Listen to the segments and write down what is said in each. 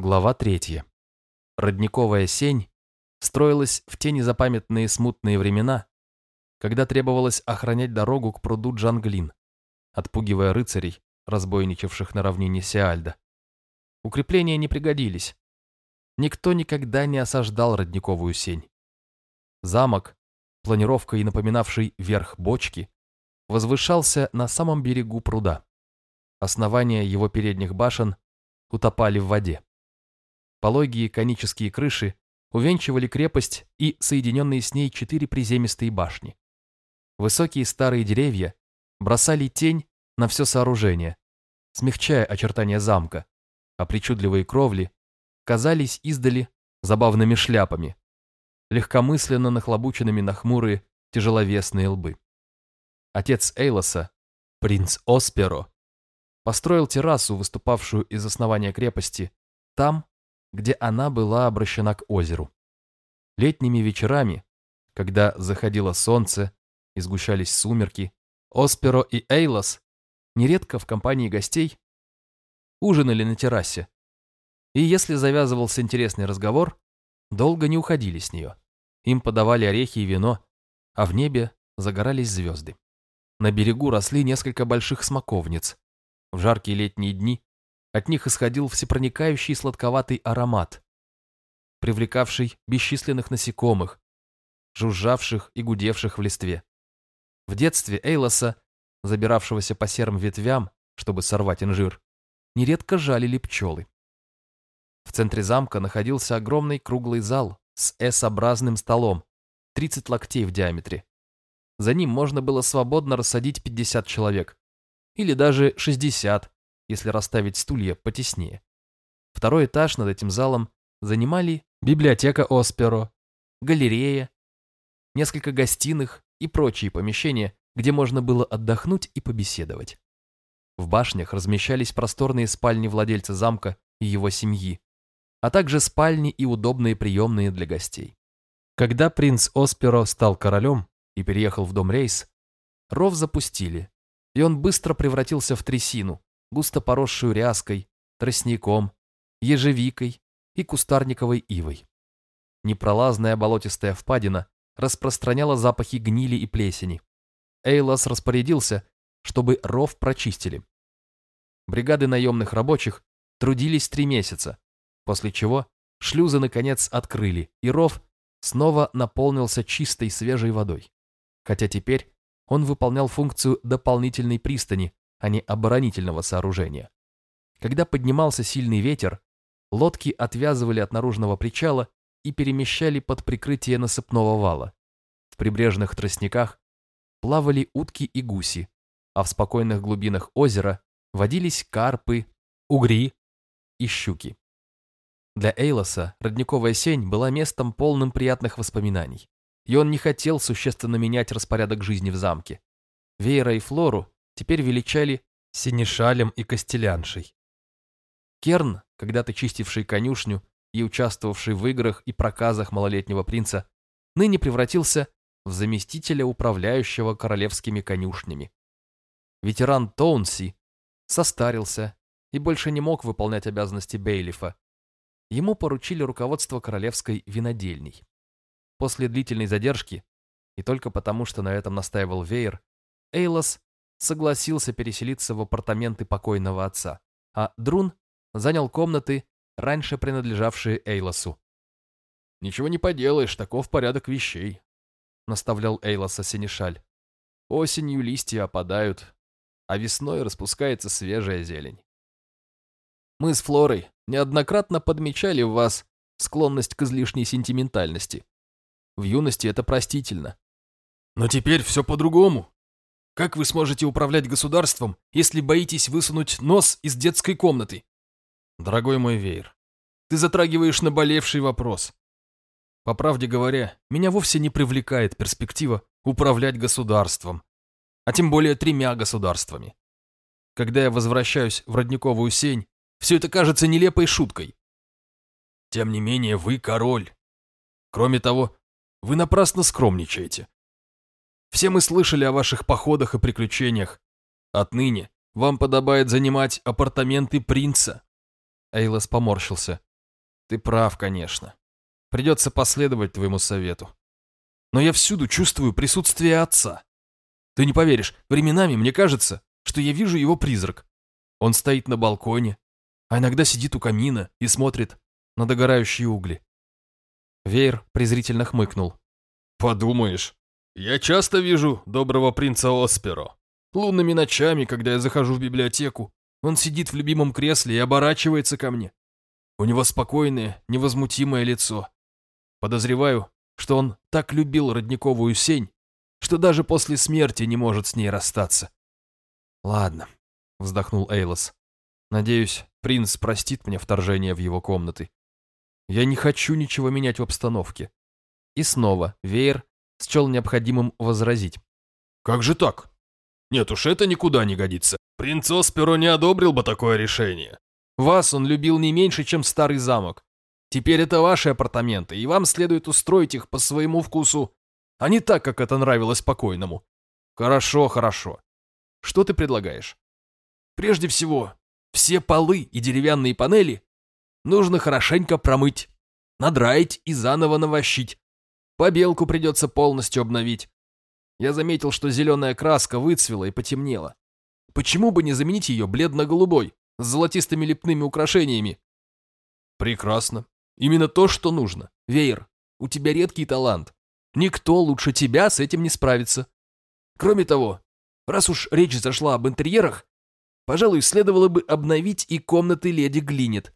Глава третья. Родниковая сень строилась в те незапамятные смутные времена, когда требовалось охранять дорогу к пруду Джанглин, отпугивая рыцарей, разбойничавших на равнине Сиальда. Укрепления не пригодились. Никто никогда не осаждал родниковую сень. Замок, планировкой напоминавший верх бочки, возвышался на самом берегу пруда. Основания его передних башен утопали в воде. Пологие конические крыши увенчивали крепость и соединенные с ней четыре приземистые башни. Высокие старые деревья бросали тень на все сооружение, смягчая очертания замка, а причудливые кровли казались издали забавными шляпами, легкомысленно нахлобученными на хмурые тяжеловесные лбы. Отец Эйлоса, принц Осперо, построил террасу, выступавшую из основания крепости, там, где она была обращена к озеру. Летними вечерами, когда заходило солнце и сгущались сумерки, Осперо и Эйлос, нередко в компании гостей, ужинали на террасе. И если завязывался интересный разговор, долго не уходили с нее. Им подавали орехи и вино, а в небе загорались звезды. На берегу росли несколько больших смоковниц. В жаркие летние дни от них исходил всепроникающий сладковатый аромат, привлекавший бесчисленных насекомых, жужжавших и гудевших в листве. В детстве Эйлоса, забиравшегося по серым ветвям, чтобы сорвать инжир, нередко жалили пчелы. В центре замка находился огромный круглый зал с S-образным столом, 30 локтей в диаметре. За ним можно было свободно рассадить 50 человек, или даже 60, если расставить стулья потеснее. Второй этаж над этим залом занимали библиотека Осперо, галерея, несколько гостиных и прочие помещения, где можно было отдохнуть и побеседовать. В башнях размещались просторные спальни владельца замка и его семьи, а также спальни и удобные приемные для гостей. Когда принц Осперо стал королем и переехал в дом Рейс, ров запустили, и он быстро превратился в трясину, густо поросшую ряской, тростником, ежевикой и кустарниковой ивой. Непролазная болотистая впадина распространяла запахи гнили и плесени. Эйлас распорядился, чтобы ров прочистили. Бригады наемных рабочих трудились три месяца, после чего шлюзы наконец открыли, и ров снова наполнился чистой свежей водой. Хотя теперь он выполнял функцию дополнительной пристани, а не оборонительного сооружения. Когда поднимался сильный ветер, лодки отвязывали от наружного причала и перемещали под прикрытие насыпного вала. В прибрежных тростниках плавали утки и гуси, а в спокойных глубинах озера водились карпы, угри и щуки. Для Эйлоса родниковая сень была местом полным приятных воспоминаний, и он не хотел существенно менять распорядок жизни в замке. Веера и Флору теперь величали синешалем и костеляншей. Керн, когда-то чистивший конюшню и участвовавший в играх и проказах малолетнего принца, ныне превратился в заместителя управляющего королевскими конюшнями. Ветеран Тоунси состарился и больше не мог выполнять обязанности Бейлифа. Ему поручили руководство королевской винодельней. После длительной задержки, и только потому, что на этом настаивал Вейер, Эйлос согласился переселиться в апартаменты покойного отца, а Друн занял комнаты, раньше принадлежавшие Эйлосу. «Ничего не поделаешь, таков порядок вещей», — наставлял Эйлоса Синишаль. «Осенью листья опадают, а весной распускается свежая зелень. Мы с Флорой неоднократно подмечали в вас склонность к излишней сентиментальности. В юности это простительно. Но теперь все по-другому. Как вы сможете управлять государством, если боитесь высунуть нос из детской комнаты? Дорогой мой веер, ты затрагиваешь наболевший вопрос. По правде говоря, меня вовсе не привлекает перспектива управлять государством, а тем более тремя государствами. Когда я возвращаюсь в родниковую сень, все это кажется нелепой шуткой. Тем не менее, вы король. Кроме того, вы напрасно скромничаете. Все мы слышали о ваших походах и приключениях. Отныне вам подобает занимать апартаменты принца. Эйлос поморщился. Ты прав, конечно. Придется последовать твоему совету. Но я всюду чувствую присутствие отца. Ты не поверишь, временами мне кажется, что я вижу его призрак. Он стоит на балконе, а иногда сидит у камина и смотрит на догорающие угли. Вейер презрительно хмыкнул. «Подумаешь, я часто вижу доброго принца Осперо. Лунными ночами, когда я захожу в библиотеку, он сидит в любимом кресле и оборачивается ко мне. У него спокойное, невозмутимое лицо. Подозреваю, что он так любил родниковую сень, что даже после смерти не может с ней расстаться. «Ладно», — вздохнул Эйлос. «Надеюсь, принц простит мне вторжение в его комнаты. Я не хочу ничего менять в обстановке». И снова Веер счел необходимым возразить. «Как же так? Нет уж, это никуда не годится. Принц Осперо не одобрил бы такое решение. Вас он любил не меньше, чем старый замок. Теперь это ваши апартаменты, и вам следует устроить их по своему вкусу, а не так, как это нравилось покойному. Хорошо, хорошо. Что ты предлагаешь? Прежде всего, все полы и деревянные панели нужно хорошенько промыть, надраить и заново навощить. Побелку придется полностью обновить. Я заметил, что зеленая краска выцвела и потемнела. Почему бы не заменить ее бледно-голубой, с золотистыми лепными украшениями? Прекрасно. Именно то, что нужно. Веер, у тебя редкий талант. Никто лучше тебя с этим не справится. Кроме того, раз уж речь зашла об интерьерах, пожалуй, следовало бы обновить и комнаты леди Глинет.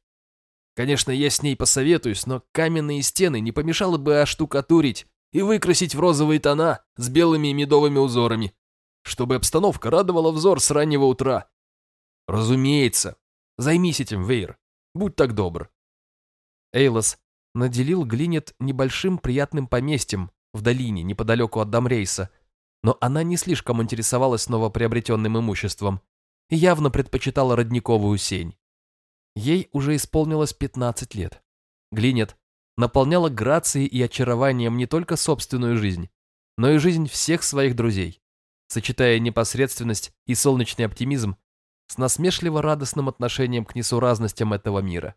Конечно, я с ней посоветуюсь, но каменные стены не помешало бы оштукатурить и выкрасить в розовые тона с белыми и медовыми узорами, чтобы обстановка радовала взор с раннего утра. Разумеется. Займись этим, Вейр. Будь так добр. Эйлос наделил Глинет небольшим приятным поместьем в долине, неподалеку от Дамрейса, но она не слишком интересовалась новоприобретенным имуществом и явно предпочитала родниковую сень. Ей уже исполнилось 15 лет. Глинет наполняла грацией и очарованием не только собственную жизнь, но и жизнь всех своих друзей, сочетая непосредственность и солнечный оптимизм с насмешливо-радостным отношением к несуразностям этого мира.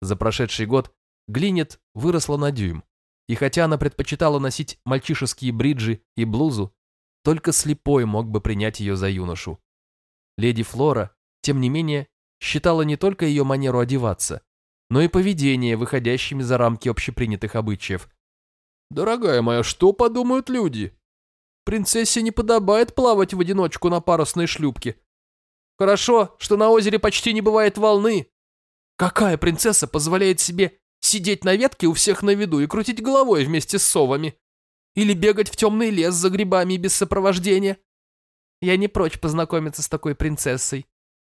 За прошедший год Глинет выросла на дюйм, и хотя она предпочитала носить мальчишеские бриджи и блузу, только слепой мог бы принять ее за юношу. Леди Флора, тем не менее, считала не только ее манеру одеваться, но и поведение, выходящими за рамки общепринятых обычаев. «Дорогая моя, что подумают люди? Принцессе не подобает плавать в одиночку на парусной шлюпке. Хорошо, что на озере почти не бывает волны, Какая принцесса позволяет себе сидеть на ветке у всех на виду и крутить головой вместе с совами? Или бегать в темный лес за грибами без сопровождения? Я не прочь познакомиться с такой принцессой,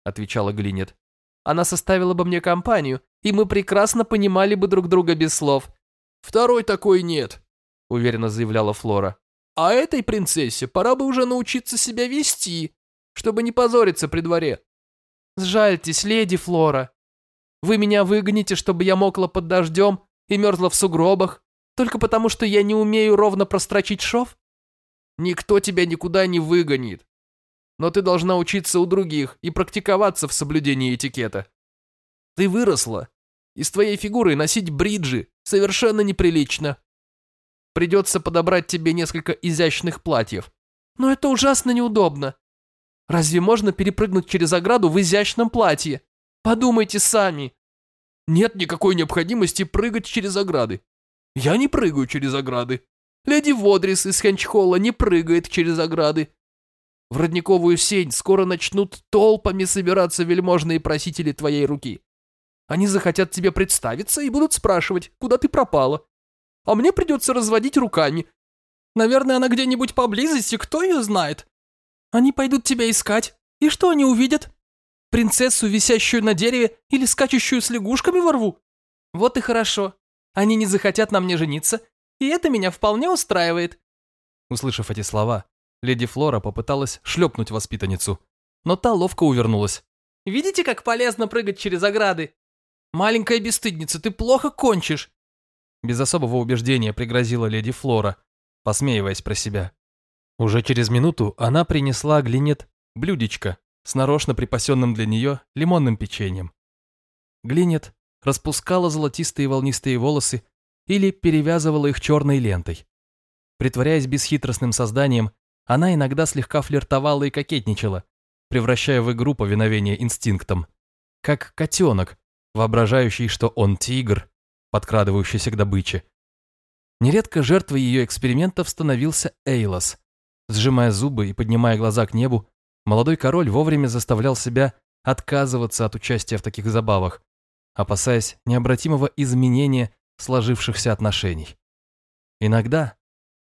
отвечала Глинет. Она составила бы мне компанию, и мы прекрасно понимали бы друг друга без слов. Второй такой нет, уверенно заявляла Флора. А этой принцессе пора бы уже научиться себя вести, чтобы не позориться при дворе. Сжальтесь, леди Флора, вы меня выгоните, чтобы я мокла под дождем и мерзла в сугробах, только потому что я не умею ровно прострочить шов? Никто тебя никуда не выгонит. Но ты должна учиться у других и практиковаться в соблюдении этикета. Ты выросла, и с твоей фигурой носить бриджи совершенно неприлично. Придется подобрать тебе несколько изящных платьев. Но это ужасно неудобно. Разве можно перепрыгнуть через ограду в изящном платье? Подумайте сами. Нет никакой необходимости прыгать через ограды. Я не прыгаю через ограды. Леди Водрис из Хенчхолла не прыгает через ограды. В родниковую сень скоро начнут толпами собираться вельможные просители твоей руки. Они захотят тебе представиться и будут спрашивать, куда ты пропала. А мне придется разводить руками. Наверное, она где-нибудь поблизости, кто ее знает. Они пойдут тебя искать. И что они увидят? Принцессу, висящую на дереве или скачущую с лягушками во рву? Вот и хорошо. Они не захотят на мне жениться, и это меня вполне устраивает». Услышав эти слова, леди Флора попыталась шлепнуть воспитанницу, но та ловко увернулась. «Видите, как полезно прыгать через ограды? Маленькая бесстыдница, ты плохо кончишь!» Без особого убеждения пригрозила леди Флора, посмеиваясь про себя. Уже через минуту она принесла глинет блюдечко с нарочно припасенным для нее лимонным печеньем. Глинет распускала золотистые волнистые волосы или перевязывала их черной лентой. Притворяясь бесхитростным созданием, она иногда слегка флиртовала и кокетничала, превращая в игру повиновение инстинктом. Как котенок, воображающий, что он тигр, подкрадывающийся к добыче. Нередко жертвой ее экспериментов становился Эйлос. Сжимая зубы и поднимая глаза к небу, молодой король вовремя заставлял себя отказываться от участия в таких забавах, опасаясь необратимого изменения сложившихся отношений. Иногда,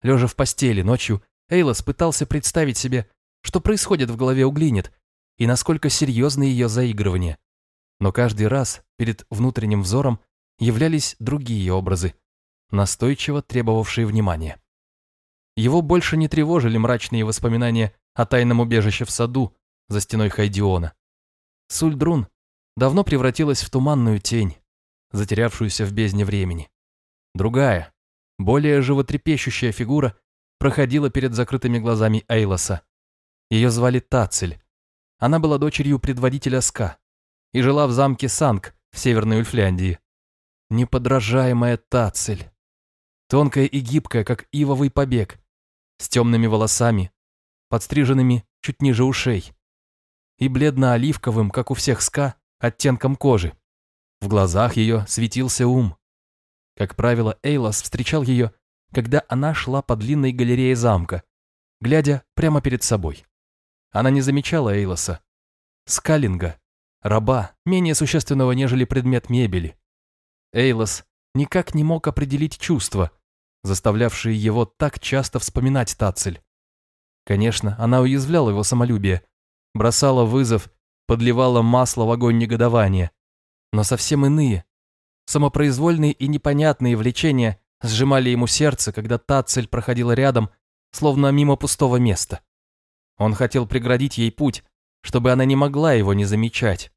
лежа в постели ночью, Эйлос пытался представить себе, что происходит в голове у Глинет и насколько серьезны ее заигрывания. Но каждый раз перед внутренним взором являлись другие образы, настойчиво требовавшие внимания. Его больше не тревожили мрачные воспоминания о тайном убежище в саду за стеной Хайдиона. Сульдрун давно превратилась в туманную тень, затерявшуюся в бездне времени. Другая, более животрепещущая фигура проходила перед закрытыми глазами Эйлоса. Ее звали Тацель. Она была дочерью предводителя СКА и жила в замке Санк в Северной Ульфляндии. Неподражаемая Тацель. Тонкая и гибкая, как ивовый побег, с темными волосами, подстриженными чуть ниже ушей, и бледно-оливковым, как у всех ска, оттенком кожи. В глазах ее светился ум. Как правило, Эйлос встречал ее, когда она шла по длинной галерее замка, глядя прямо перед собой. Она не замечала Эйлоса. Скалинга, раба, менее существенного, нежели предмет мебели. Эйлос никак не мог определить чувства, заставлявшие его так часто вспоминать Тацель. Конечно, она уязвляла его самолюбие, бросала вызов, подливала масло в огонь негодования, но совсем иные, самопроизвольные и непонятные влечения сжимали ему сердце, когда та цель проходила рядом, словно мимо пустого места. Он хотел преградить ей путь, чтобы она не могла его не замечать.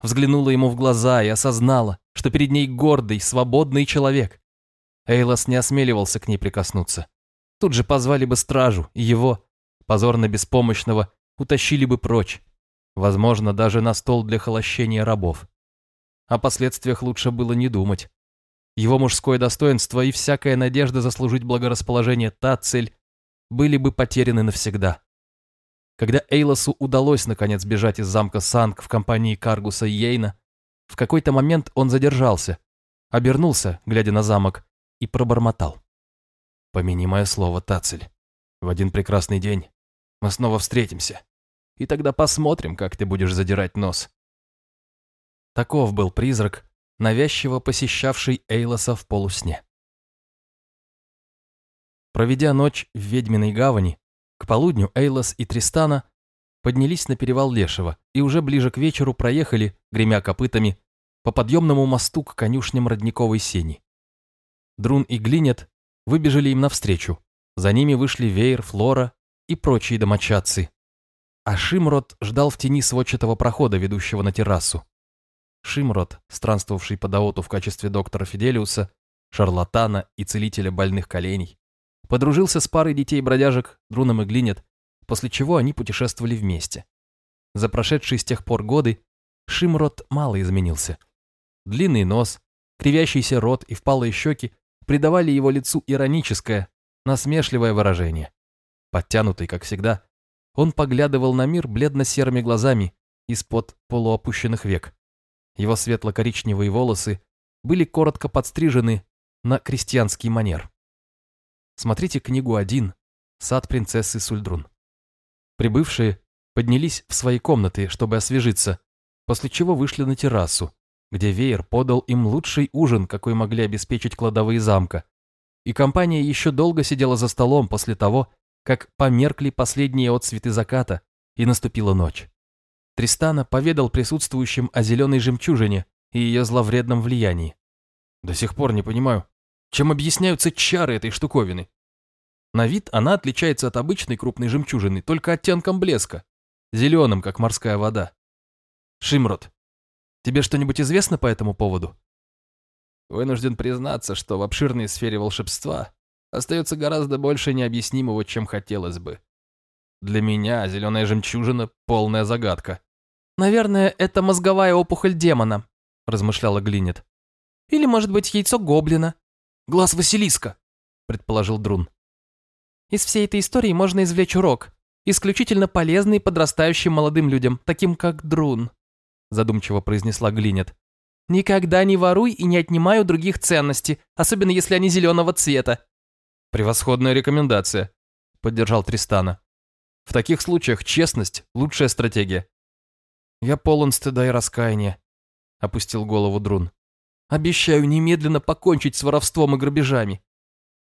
Взглянула ему в глаза и осознала, что перед ней гордый, свободный человек. Эйлос не осмеливался к ней прикоснуться. Тут же позвали бы стражу, и его, позорно беспомощного, утащили бы прочь. Возможно, даже на стол для холощения рабов. О последствиях лучше было не думать. Его мужское достоинство и всякая надежда заслужить благорасположение та цель были бы потеряны навсегда. Когда Эйлосу удалось наконец бежать из замка Санк в компании Каргуса и Йейна, в какой-то момент он задержался, обернулся, глядя на замок, и пробормотал. «Помяни мое слово, Тацель. В один прекрасный день мы снова встретимся, и тогда посмотрим, как ты будешь задирать нос. Таков был призрак, навязчиво посещавший Эйлоса в полусне. Проведя ночь в Ведьминой гавани, к полудню Эйлос и Тристана поднялись на перевал Лешего и уже ближе к вечеру проехали, гремя копытами, по подъемному мосту к конюшням родниковой сени. Друн и Глинет выбежали им навстречу. За ними вышли Вейер, Флора и прочие домочадцы. А Шимрот ждал в тени сводчатого прохода, ведущего на террасу. Шимрот, странствовавший по Даоту в качестве доктора Фиделиуса, шарлатана и целителя больных коленей, подружился с парой детей-бродяжек Друном и Глинет, после чего они путешествовали вместе. За прошедшие с тех пор годы Шимрот мало изменился. Длинный нос, кривящийся рот и впалые щеки придавали его лицу ироническое, насмешливое выражение. Подтянутый, как всегда, он поглядывал на мир бледно-серыми глазами из-под полуопущенных век. Его светло-коричневые волосы были коротко подстрижены на крестьянский манер. Смотрите книгу 1 «Сад принцессы Сульдрун». Прибывшие поднялись в свои комнаты, чтобы освежиться, после чего вышли на террасу, где Веер подал им лучший ужин, какой могли обеспечить кладовые замка. И компания еще долго сидела за столом после того, как померкли последние отцветы заката, и наступила ночь. Тристана поведал присутствующим о зеленой жемчужине и ее зловредном влиянии. До сих пор не понимаю, чем объясняются чары этой штуковины. На вид она отличается от обычной крупной жемчужины только оттенком блеска, зеленым, как морская вода. Шимрот, тебе что-нибудь известно по этому поводу? Вынужден признаться, что в обширной сфере волшебства остается гораздо больше необъяснимого, чем хотелось бы. Для меня зеленая жемчужина — полная загадка. Наверное, это мозговая опухоль демона. размышляла Глинет. Или, может быть, яйцо гоблина. Глаз Василиска, предположил Друн. Из всей этой истории можно извлечь урок, исключительно полезный подрастающим молодым людям, таким как Друн, задумчиво произнесла Глинет. Никогда не воруй и не отнимай у других ценности, особенно если они зеленого цвета. Превосходная рекомендация, поддержал Тристана. В таких случаях честность – лучшая стратегия. Я полон стыда и раскаяния, опустил голову Друн. Обещаю немедленно покончить с воровством и грабежами.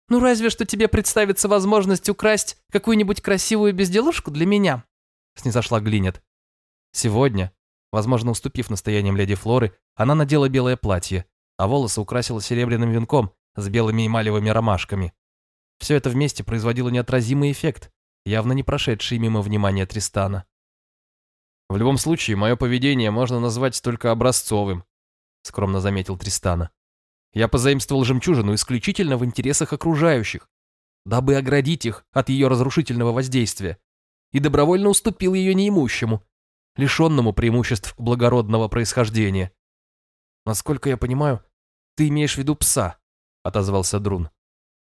Ну разве что тебе представится возможность украсть какую-нибудь красивую безделушку для меня, снизошла Глинет. Сегодня, возможно, уступив настояниям леди Флоры, она надела белое платье, а волосы украсила серебряным венком с белыми эмалевыми ромашками. Все это вместе производило неотразимый эффект, явно не прошедший мимо внимания Тристана. «В любом случае, мое поведение можно назвать только образцовым», скромно заметил Тристана. «Я позаимствовал жемчужину исключительно в интересах окружающих, дабы оградить их от ее разрушительного воздействия, и добровольно уступил ее неимущему, лишенному преимуществ благородного происхождения. Насколько я понимаю, ты имеешь в виду пса, отозвался Друн,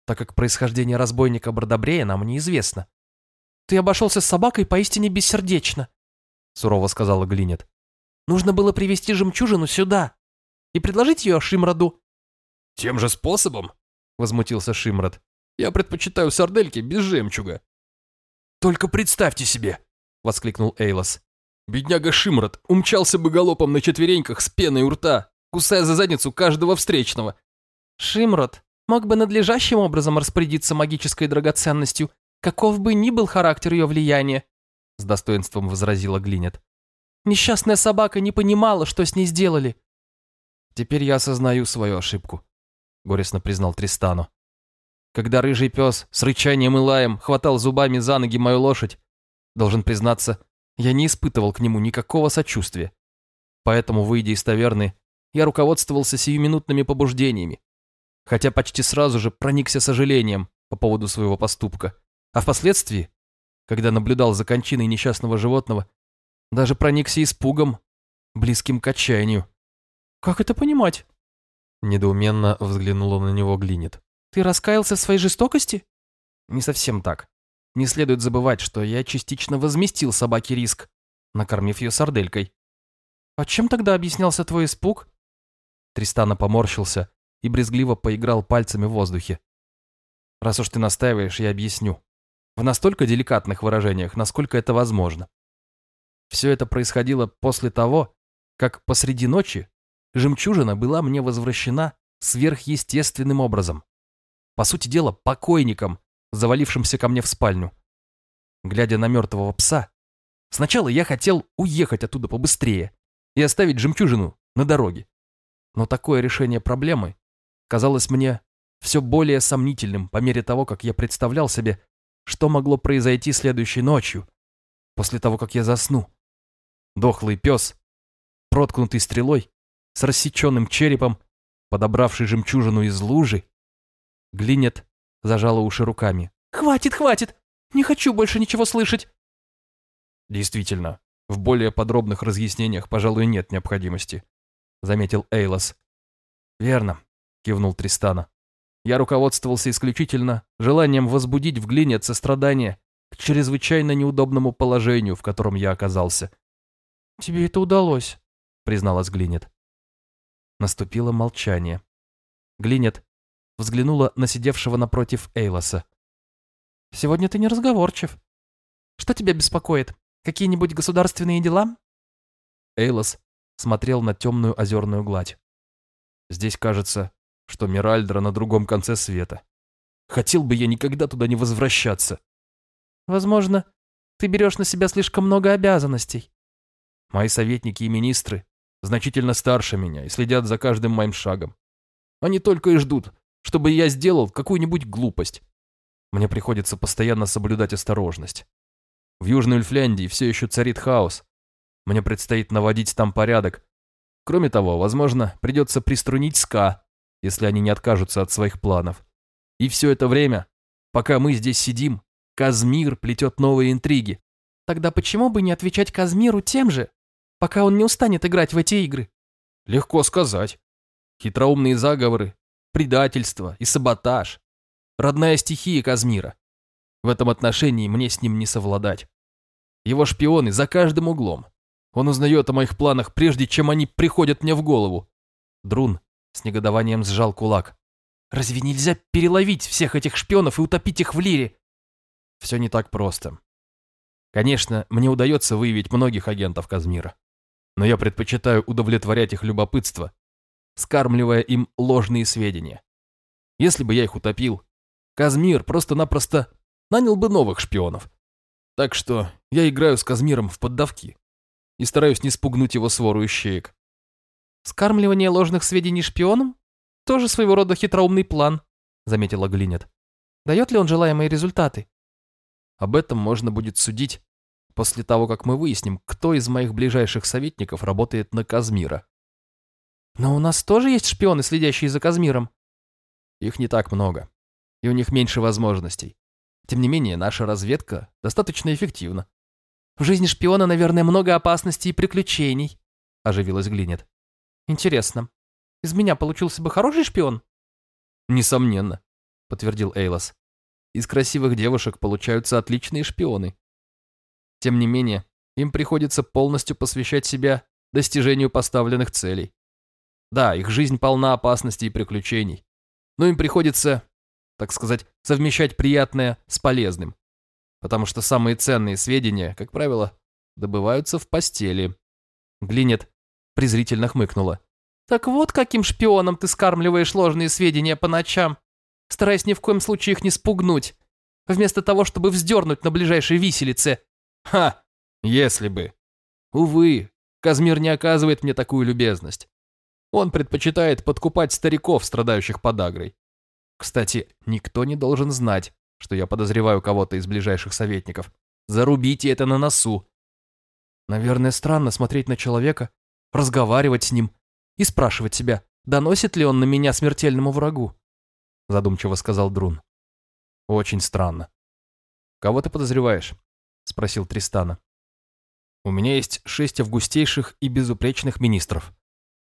так как происхождение разбойника Бардабрея нам неизвестно. Ты обошелся с собакой поистине бессердечно, сурово сказала Глинет. Нужно было привести жемчужину сюда и предложить ее Шимраду. Тем же способом? Возмутился Шимрад. Я предпочитаю сардельки без жемчуга. Только представьте себе, воскликнул Эйлос. Бедняга Шимрад умчался бы галопом на четвереньках с пеной у рта, кусая за задницу каждого встречного. Шимрад мог бы надлежащим образом распорядиться магической драгоценностью, каков бы ни был характер ее влияния, с достоинством возразила Глинет. Несчастная собака не понимала, что с ней сделали. Теперь я осознаю свою ошибку, горестно признал Тристану. Когда рыжий пес с рычанием и лаем хватал зубами за ноги мою лошадь, должен признаться, я не испытывал к нему никакого сочувствия. Поэтому, выйдя из таверны, я руководствовался сиюминутными побуждениями, хотя почти сразу же проникся сожалением по поводу своего поступка, а впоследствии, когда наблюдал за кончиной несчастного животного, даже проникся испугом, близким к отчаянию. «Как это понимать?» Недоуменно взглянула на него Глинет. «Ты раскаялся в своей жестокости?» «Не совсем так. Не следует забывать, что я частично возместил собаке риск, накормив ее сарделькой». «А чем тогда объяснялся твой испуг?» Тристана поморщился и брезгливо поиграл пальцами в воздухе. «Раз уж ты настаиваешь, я объясню. В настолько деликатных выражениях, насколько это возможно. Все это происходило после того, как посреди ночи жемчужина была мне возвращена сверхъестественным образом. По сути дела, покойником, завалившимся ко мне в спальню. Глядя на мертвого пса, сначала я хотел уехать оттуда побыстрее и оставить жемчужину на дороге. Но такое решение проблемы казалось мне все более сомнительным по мере того, как я представлял себе, что могло произойти следующей ночью, после того, как я засну. Дохлый пес, проткнутый стрелой, с рассеченным черепом, подобравший жемчужину из лужи. Глинет зажала уши руками. «Хватит, хватит! Не хочу больше ничего слышать!» «Действительно, в более подробных разъяснениях, пожалуй, нет необходимости», заметил Эйлос. «Верно», кивнул Тристана. «Я руководствовался исключительно желанием возбудить в глинет сострадание к чрезвычайно неудобному положению, в котором я оказался». «Тебе это удалось», призналась Глинет. Наступило молчание. Глинет взглянула на сидевшего напротив Эйлоса. «Сегодня ты не разговорчив. Что тебя беспокоит? Какие-нибудь государственные дела?» Эйлос смотрел на темную озерную гладь. Здесь, кажется, что Миральдра на другом конце света. Хотел бы я никогда туда не возвращаться. Возможно, ты берешь на себя слишком много обязанностей. Мои советники и министры значительно старше меня и следят за каждым моим шагом. Они только и ждут, чтобы я сделал какую-нибудь глупость. Мне приходится постоянно соблюдать осторожность. В Южной Ульфляндии все еще царит хаос. Мне предстоит наводить там порядок. Кроме того, возможно, придется приструнить СКА, если они не откажутся от своих планов. И все это время, пока мы здесь сидим, Казмир плетет новые интриги. Тогда почему бы не отвечать Казмиру тем же, пока он не устанет играть в эти игры? Легко сказать. Хитроумные заговоры, предательство и саботаж. Родная стихия Казмира. В этом отношении мне с ним не совладать. Его шпионы за каждым углом. Он узнает о моих планах, прежде чем они приходят мне в голову. Друн с негодованием сжал кулак. «Разве нельзя переловить всех этих шпионов и утопить их в лире?» Все не так просто. Конечно, мне удается выявить многих агентов Казмира. Но я предпочитаю удовлетворять их любопытство, скармливая им ложные сведения. Если бы я их утопил, Казмир просто-напросто нанял бы новых шпионов. Так что я играю с Казмиром в поддавки и стараюсь не спугнуть его свору ищеек. «Скармливание ложных сведений шпионам? Тоже своего рода хитроумный план», — заметила Глинет. «Дает ли он желаемые результаты?» Об этом можно будет судить после того, как мы выясним, кто из моих ближайших советников работает на Казмира. «Но у нас тоже есть шпионы, следящие за Казмиром?» «Их не так много, и у них меньше возможностей. Тем не менее, наша разведка достаточно эффективна. В жизни шпиона, наверное, много опасностей и приключений», — оживилась Глинет. «Интересно, из меня получился бы хороший шпион?» «Несомненно», — подтвердил Эйлос. «Из красивых девушек получаются отличные шпионы. Тем не менее, им приходится полностью посвящать себя достижению поставленных целей. Да, их жизнь полна опасностей и приключений, но им приходится, так сказать, совмещать приятное с полезным потому что самые ценные сведения, как правило, добываются в постели. Глинет презрительно хмыкнула. «Так вот каким шпионом ты скармливаешь ложные сведения по ночам, стараясь ни в коем случае их не спугнуть, вместо того, чтобы вздернуть на ближайшей виселице». «Ха! Если бы!» «Увы, Казмир не оказывает мне такую любезность. Он предпочитает подкупать стариков, страдающих подагрой. Кстати, никто не должен знать, что я подозреваю кого-то из ближайших советников. Зарубите это на носу. Наверное, странно смотреть на человека, разговаривать с ним и спрашивать себя, доносит ли он на меня смертельному врагу, задумчиво сказал Друн. Очень странно. Кого ты подозреваешь? спросил Тристана. У меня есть шесть августейших и безупречных министров.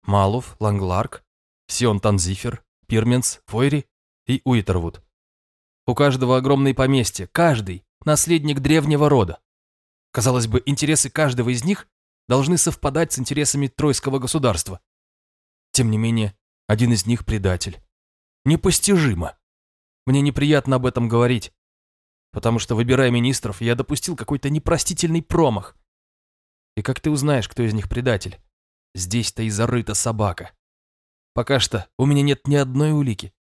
Малов, Лангларк, Сион Танзифер, Пирменс, Фойри и Уитервуд. У каждого огромные поместья, каждый – наследник древнего рода. Казалось бы, интересы каждого из них должны совпадать с интересами Тройского государства. Тем не менее, один из них – предатель. Непостижимо. Мне неприятно об этом говорить, потому что, выбирая министров, я допустил какой-то непростительный промах. И как ты узнаешь, кто из них предатель? Здесь-то и зарыта собака. Пока что у меня нет ни одной улики.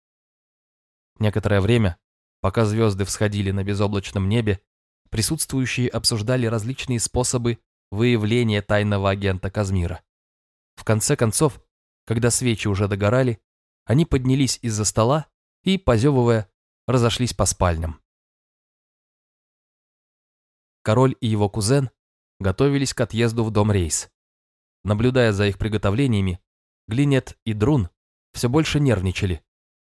Некоторое время Пока звезды всходили на безоблачном небе, присутствующие обсуждали различные способы выявления тайного агента Казмира. В конце концов, когда свечи уже догорали, они поднялись из-за стола и, позевывая, разошлись по спальням. Король и его кузен готовились к отъезду в дом рейс. Наблюдая за их приготовлениями, Глинет и Друн все больше нервничали.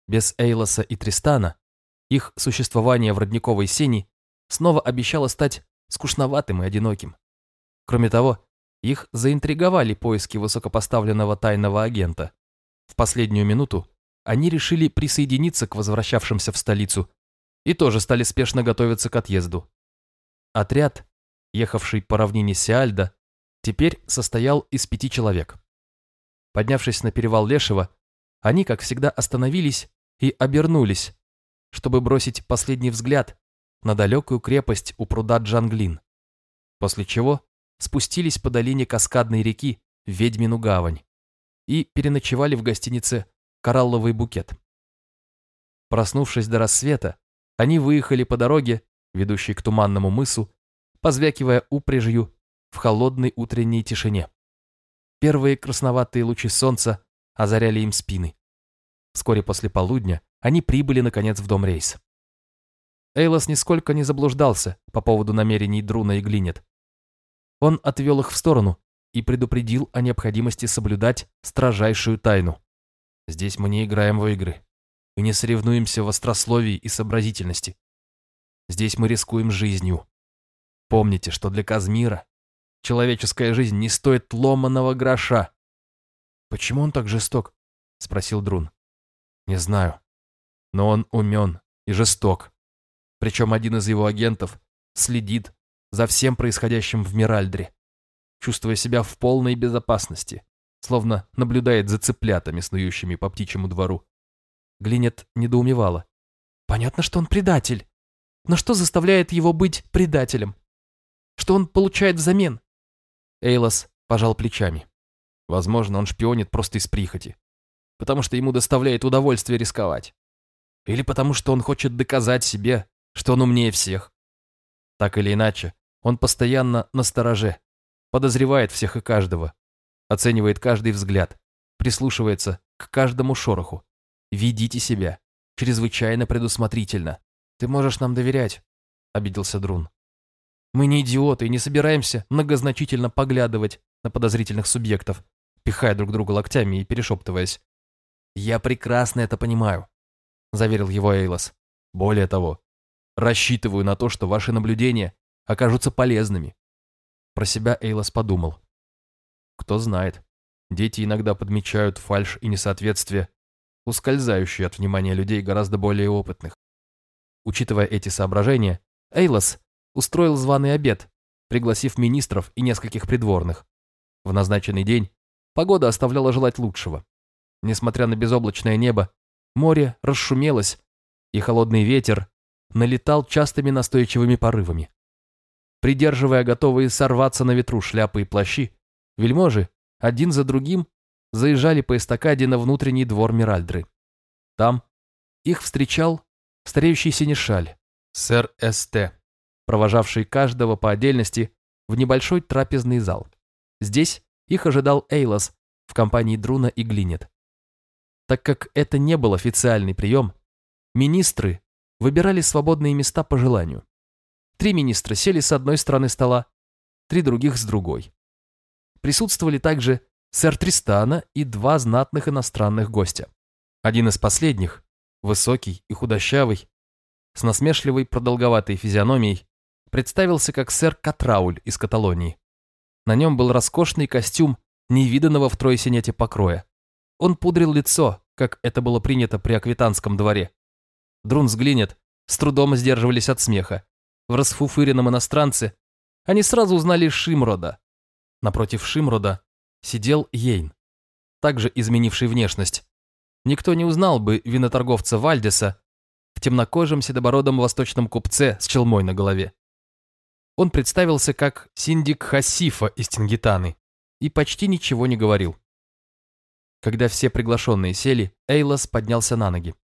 Без Эйлоса и Тристана их существование в родниковой сени снова обещало стать скучноватым и одиноким. Кроме того, их заинтриговали поиски высокопоставленного тайного агента. В последнюю минуту они решили присоединиться к возвращавшимся в столицу и тоже стали спешно готовиться к отъезду. Отряд, ехавший по равнине Сиальда, теперь состоял из пяти человек. Поднявшись на перевал Лешего, они, как всегда, остановились и обернулись, чтобы бросить последний взгляд на далекую крепость у пруда Джанглин, после чего спустились по долине Каскадной реки в Ведьмину гавань и переночевали в гостинице «Коралловый букет». Проснувшись до рассвета, они выехали по дороге, ведущей к туманному мысу, позвякивая упряжью в холодной утренней тишине. Первые красноватые лучи солнца озаряли им спины. Вскоре после полудня они прибыли, наконец, в дом рейс. Эйлос нисколько не заблуждался по поводу намерений Друна и Глинет. Он отвел их в сторону и предупредил о необходимости соблюдать строжайшую тайну. Здесь мы не играем в игры и не соревнуемся в острословии и сообразительности. Здесь мы рискуем жизнью. Помните, что для Казмира человеческая жизнь не стоит ломаного гроша. «Почему он так жесток?» — спросил Друн. «Не знаю. Но он умен и жесток. Причем один из его агентов следит за всем происходящим в Миральдре, чувствуя себя в полной безопасности, словно наблюдает за цыплятами, снующими по птичьему двору. Глинет недоумевала. «Понятно, что он предатель. Но что заставляет его быть предателем? Что он получает взамен?» Эйлос пожал плечами. Возможно, он шпионит просто из прихоти, потому что ему доставляет удовольствие рисковать. Или потому что он хочет доказать себе, что он умнее всех. Так или иначе, он постоянно на стороже, подозревает всех и каждого, оценивает каждый взгляд, прислушивается к каждому шороху. Ведите себя чрезвычайно предусмотрительно. Ты можешь нам доверять, обиделся Друн. Мы не идиоты и не собираемся многозначительно поглядывать на подозрительных субъектов, пихая друг друга локтями и перешептываясь. «Я прекрасно это понимаю», — заверил его Эйлос. «Более того, рассчитываю на то, что ваши наблюдения окажутся полезными». Про себя Эйлос подумал. Кто знает, дети иногда подмечают фальшь и несоответствие, ускользающие от внимания людей гораздо более опытных. Учитывая эти соображения, Эйлос устроил званый обед, пригласив министров и нескольких придворных. В назначенный день погода оставляла желать лучшего. Несмотря на безоблачное небо, море расшумелось, и холодный ветер налетал частыми настойчивыми порывами. Придерживая готовые сорваться на ветру шляпы и плащи, вельможи один за другим заезжали по эстакаде на внутренний двор Миральдры. Там их встречал стареющий синешаль, сэр С.Т., провожавший каждого по отдельности в небольшой трапезный зал. Здесь их ожидал Эйлос в компании Друна и Глинет. Так как это не был официальный прием, министры выбирали свободные места по желанию. Три министра сели с одной стороны стола, три других с другой. Присутствовали также сэр Тристана и два знатных иностранных гостя. Один из последних, высокий и худощавый, с насмешливой продолговатой физиономией, представился как сэр Катрауль из Каталонии. На нем был роскошный костюм невиданного в Тройсинете покроя. Он пудрил лицо, как это было принято при аквитанском дворе. Друн с Глинет с трудом сдерживались от смеха. В расфуфыренном иностранце они сразу узнали Шимрода. Напротив Шимрода сидел Йейн, также изменивший внешность. Никто не узнал бы виноторговца Вальдеса в темнокожем седобородом восточном купце с челмой на голове. Он представился как синдик Хасифа из Тингитаны и почти ничего не говорил. Когда все приглашенные сели, Эйлос поднялся на ноги.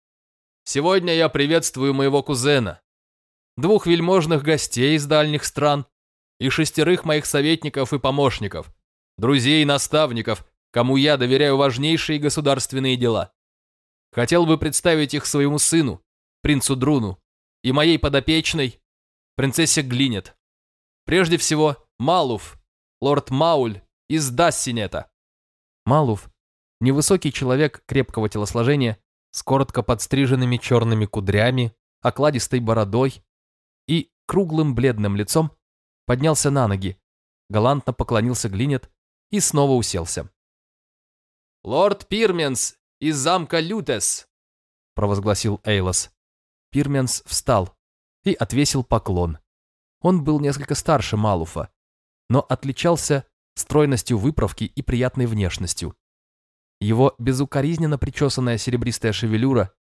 «Сегодня я приветствую моего кузена, двух вельможных гостей из дальних стран и шестерых моих советников и помощников, друзей и наставников, кому я доверяю важнейшие государственные дела. Хотел бы представить их своему сыну, принцу Друну, и моей подопечной, принцессе Глинет. Прежде всего, Малуф, лорд Мауль из Дассинета. Малуф, невысокий человек крепкого телосложения, с коротко подстриженными черными кудрями, окладистой бородой круглым бледным лицом, поднялся на ноги, галантно поклонился Глинет и снова уселся. «Лорд Пирменс из замка Лютес», — провозгласил Эйлос. Пирменс встал и отвесил поклон. Он был несколько старше Малуфа, но отличался стройностью выправки и приятной внешностью. Его безукоризненно причесанная серебристая шевелюра,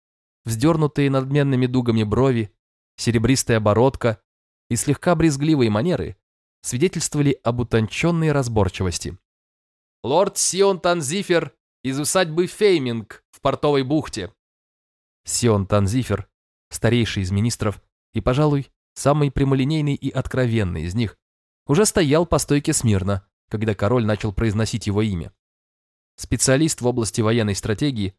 вздернутые надменными дугами брови, серебристая бородка и слегка брезгливые манеры свидетельствовали об утонченной разборчивости. «Лорд Сион Танзифер из усадьбы Фейминг в портовой бухте». Сион Танзифер, старейший из министров и, пожалуй, самый прямолинейный и откровенный из них, уже стоял по стойке смирно, когда король начал произносить его имя. Специалист в области военной стратегии,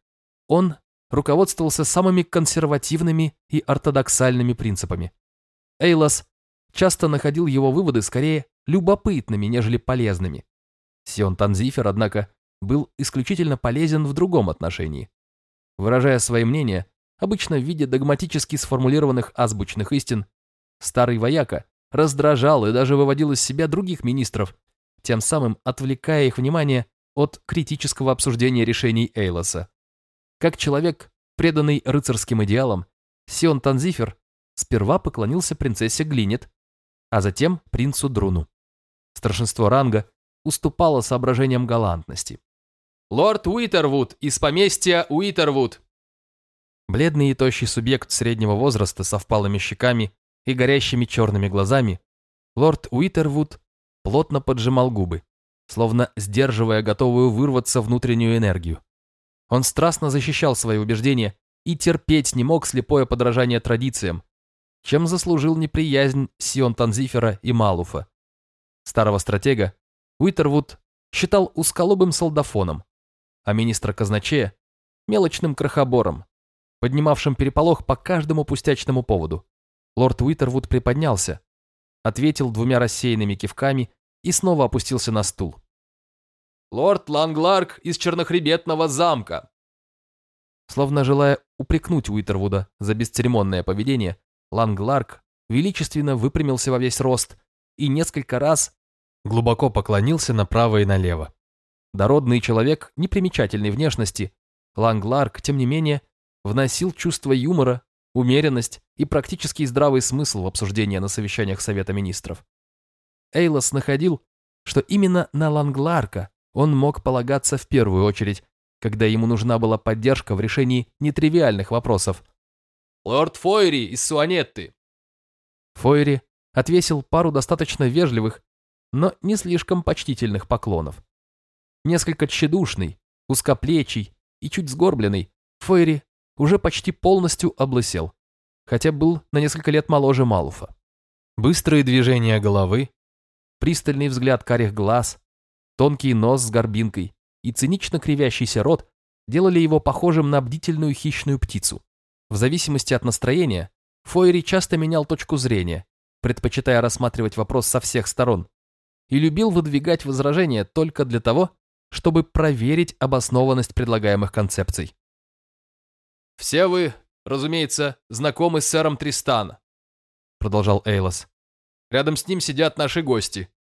он руководствовался самыми консервативными и ортодоксальными принципами. Эйлас часто находил его выводы скорее любопытными, нежели полезными. Сион Танзифер, однако, был исключительно полезен в другом отношении. Выражая свои мнения, обычно в виде догматически сформулированных азбучных истин, Старый вояка раздражал и даже выводил из себя других министров, тем самым отвлекая их внимание от критического обсуждения решений Эйлоса. Как человек, преданный рыцарским идеалам, Сион Танзифер сперва поклонился принцессе Глинет, а затем принцу Друну. Старшинство ранга уступало соображениям галантности. «Лорд Уитервуд из поместья Уитервуд!» Бледный и тощий субъект среднего возраста со впалыми щеками и горящими черными глазами, лорд Уитервуд плотно поджимал губы, словно сдерживая готовую вырваться внутреннюю энергию. Он страстно защищал свои убеждения и терпеть не мог слепое подражание традициям, чем заслужил неприязнь Сион Танзифера и Малуфа. Старого стратега Уитервуд считал усколобым солдафоном, а министра казначея – мелочным крохобором, поднимавшим переполох по каждому пустячному поводу. Лорд Уитервуд приподнялся, ответил двумя рассеянными кивками и снова опустился на стул. «Лорд Лангларк из Чернохребетного замка!» Словно желая упрекнуть Уитервуда за бесцеремонное поведение, Лангларк величественно выпрямился во весь рост и несколько раз глубоко поклонился направо и налево. Дородный человек непримечательной внешности, Лангларк, тем не менее, вносил чувство юмора, умеренность и практически здравый смысл в обсуждение на совещаниях Совета Министров. Эйлос находил, что именно на Лангларка он мог полагаться в первую очередь, когда ему нужна была поддержка в решении нетривиальных вопросов. «Лорд Фойри из Суанетты!» Фойри отвесил пару достаточно вежливых, но не слишком почтительных поклонов. Несколько тщедушный, узкоплечий и чуть сгорбленный, Фойри уже почти полностью облысел, хотя был на несколько лет моложе Малуфа. Быстрые движения головы, пристальный взгляд карих глаз, тонкий нос с горбинкой и цинично кривящийся рот делали его похожим на бдительную хищную птицу. В зависимости от настроения, Фойри часто менял точку зрения, предпочитая рассматривать вопрос со всех сторон, и любил выдвигать возражения только для того, чтобы проверить обоснованность предлагаемых концепций. «Все вы, разумеется, знакомы с сэром Тристана», продолжал Эйлос. «Рядом с ним сидят наши гости.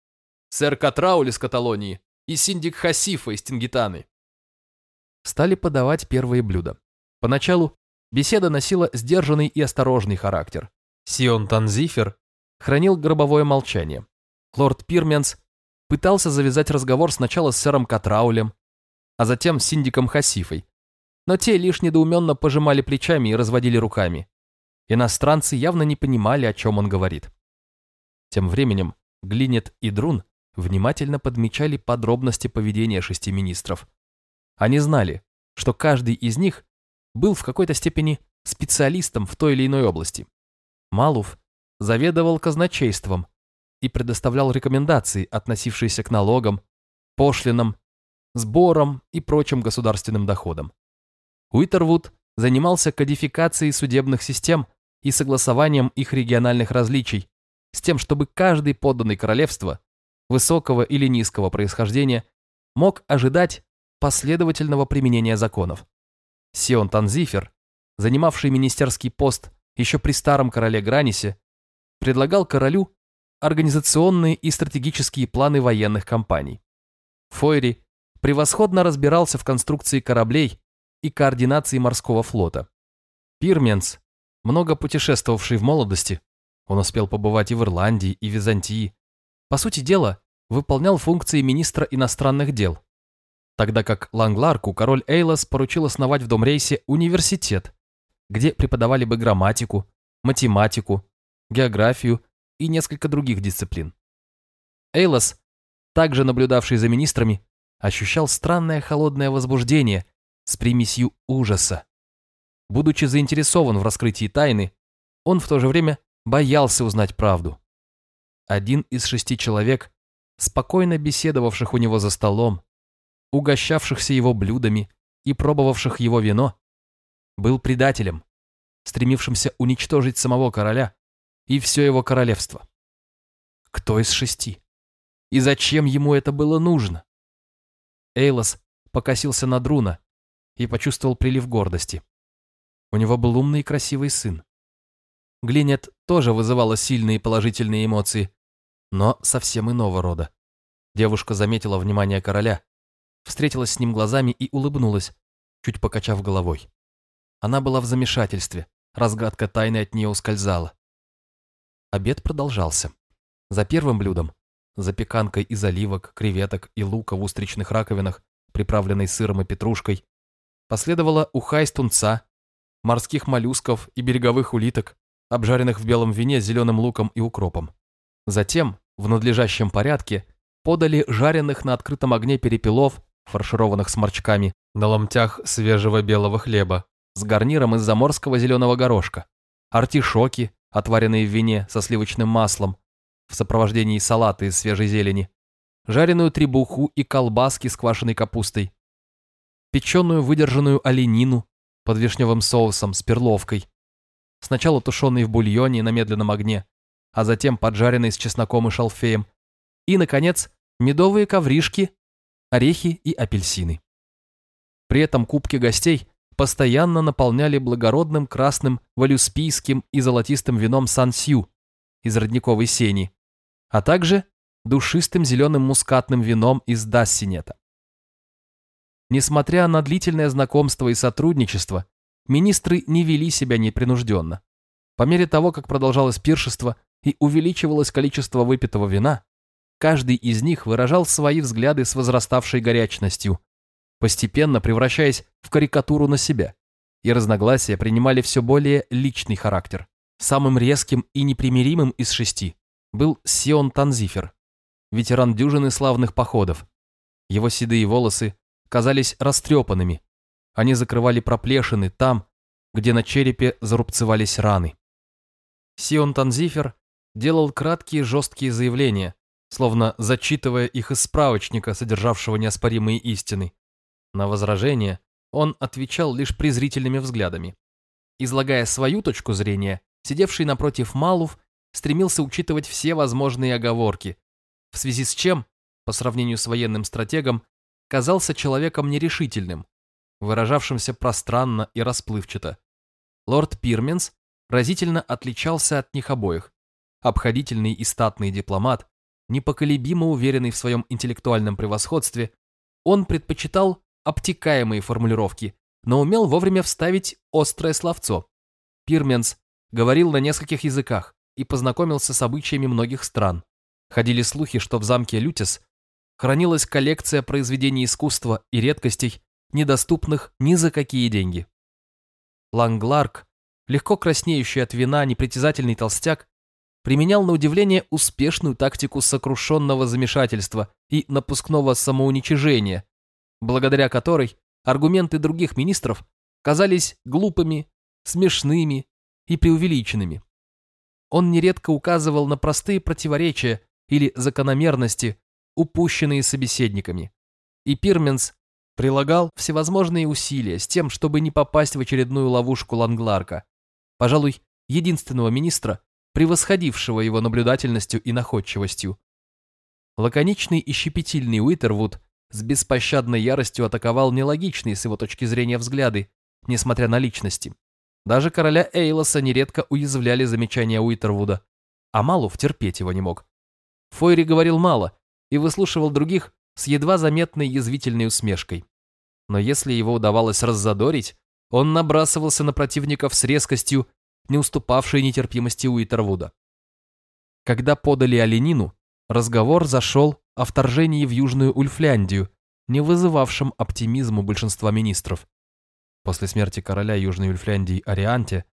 Сэр Катрауль из Каталонии и синдик Хасифа из Тингитаны». Стали подавать первые блюда. Поначалу беседа носила сдержанный и осторожный характер. Сион Танзифер хранил гробовое молчание. Лорд Пирменс пытался завязать разговор сначала с сэром Катраулем, а затем с синдиком Хасифой. Но те лишь недоуменно пожимали плечами и разводили руками. Иностранцы явно не понимали, о чем он говорит. Тем временем Глинет и Друн внимательно подмечали подробности поведения шести министров. Они знали, что каждый из них был в какой-то степени специалистом в той или иной области. Малуф заведовал казначейством и предоставлял рекомендации, относившиеся к налогам, пошлинам, сборам и прочим государственным доходам. Уитервуд занимался кодификацией судебных систем и согласованием их региональных различий, с тем, чтобы каждый подданный королевства, высокого или низкого происхождения, мог ожидать последовательного применения законов. Сион Танзифер, занимавший министерский пост еще при старом короле Гранисе, предлагал королю организационные и стратегические планы военных компаний. Фойри превосходно разбирался в конструкции кораблей и координации морского флота. Пирменс, много путешествовавший в молодости, он успел побывать и в Ирландии, и в Византии, по сути дела, выполнял функции министра иностранных дел, тогда как Лангларку король Эйлос поручил основать в Домрейсе университет, где преподавали бы грамматику, математику, географию и несколько других дисциплин. Эйлос, также наблюдавший за министрами, ощущал странное холодное возбуждение с примесью ужаса. Будучи заинтересован в раскрытии тайны, он в то же время боялся узнать правду. Один из шести человек, спокойно беседовавших у него за столом, угощавшихся его блюдами и пробовавших его вино, был предателем, стремившимся уничтожить самого короля и все его королевство. Кто из шести? И зачем ему это было нужно? Эйлос покосился на Друна и почувствовал прилив гордости. У него был умный и красивый сын. Глинет тоже вызывала сильные положительные эмоции, но совсем иного рода. Девушка заметила внимание короля встретилась с ним глазами и улыбнулась, чуть покачав головой. Она была в замешательстве, разгадка тайны от нее ускользала. Обед продолжался. За первым блюдом, запеканкой из оливок, креветок и лука в устричных раковинах, приправленной сыром и петрушкой, последовала уха из тунца, морских моллюсков и береговых улиток, обжаренных в белом вине с зеленым луком и укропом. Затем, в надлежащем порядке, подали жареных на открытом огне перепелов, фаршированных сморчками, на ломтях свежего белого хлеба, с гарниром из заморского зеленого горошка, артишоки, отваренные в вине со сливочным маслом, в сопровождении салата из свежей зелени, жареную требуху и колбаски с квашеной капустой, печеную выдержанную оленину под вишневым соусом с перловкой, сначала тушеный в бульоне на медленном огне, а затем поджаренный с чесноком и шалфеем, и, наконец, медовые ковришки, орехи и апельсины. При этом кубки гостей постоянно наполняли благородным красным валюспийским и золотистым вином Сан-Сью из родниковой сени, а также душистым зеленым мускатным вином из Дассинета. Несмотря на длительное знакомство и сотрудничество, министры не вели себя непринужденно. По мере того, как продолжалось пиршество и увеличивалось количество выпитого вина, каждый из них выражал свои взгляды с возраставшей горячностью, постепенно превращаясь в карикатуру на себя, и разногласия принимали все более личный характер. Самым резким и непримиримым из шести был Сион Танзифер, ветеран дюжины славных походов. Его седые волосы казались растрепанными, они закрывали проплешины там, где на черепе зарубцевались раны. Сион Танзифер делал краткие жесткие заявления, словно зачитывая их из справочника, содержавшего неоспоримые истины. На возражение он отвечал лишь презрительными взглядами. Излагая свою точку зрения, сидевший напротив Малув стремился учитывать все возможные оговорки, в связи с чем, по сравнению с военным стратегом, казался человеком нерешительным, выражавшимся пространно и расплывчато. Лорд Пирменс разительно отличался от них обоих. Обходительный и статный дипломат, непоколебимо уверенный в своем интеллектуальном превосходстве, он предпочитал обтекаемые формулировки, но умел вовремя вставить острое словцо. Пирменс говорил на нескольких языках и познакомился с обычаями многих стран. Ходили слухи, что в замке Лютис хранилась коллекция произведений искусства и редкостей, недоступных ни за какие деньги. Лангларк, легко краснеющий от вина непритязательный толстяк, применял на удивление успешную тактику сокрушенного замешательства и напускного самоуничижения, благодаря которой аргументы других министров казались глупыми, смешными и преувеличенными. Он нередко указывал на простые противоречия или закономерности, упущенные собеседниками. И Пирменс прилагал всевозможные усилия с тем, чтобы не попасть в очередную ловушку Лангларка, пожалуй, единственного министра, превосходившего его наблюдательностью и находчивостью. Лаконичный и щепетильный Уитервуд с беспощадной яростью атаковал нелогичные с его точки зрения взгляды, несмотря на личности. Даже короля Эйлоса нередко уязвляли замечания Уитервуда, а Малув терпеть его не мог. Фойри говорил мало и выслушивал других с едва заметной язвительной усмешкой. Но если его удавалось раззадорить, он набрасывался на противников с резкостью, не уступавшей нетерпимости Уитервуда. Когда подали оленину, разговор зашел о вторжении в Южную Ульфляндию, не вызывавшем оптимизму большинства министров. После смерти короля Южной Ульфляндии Арианте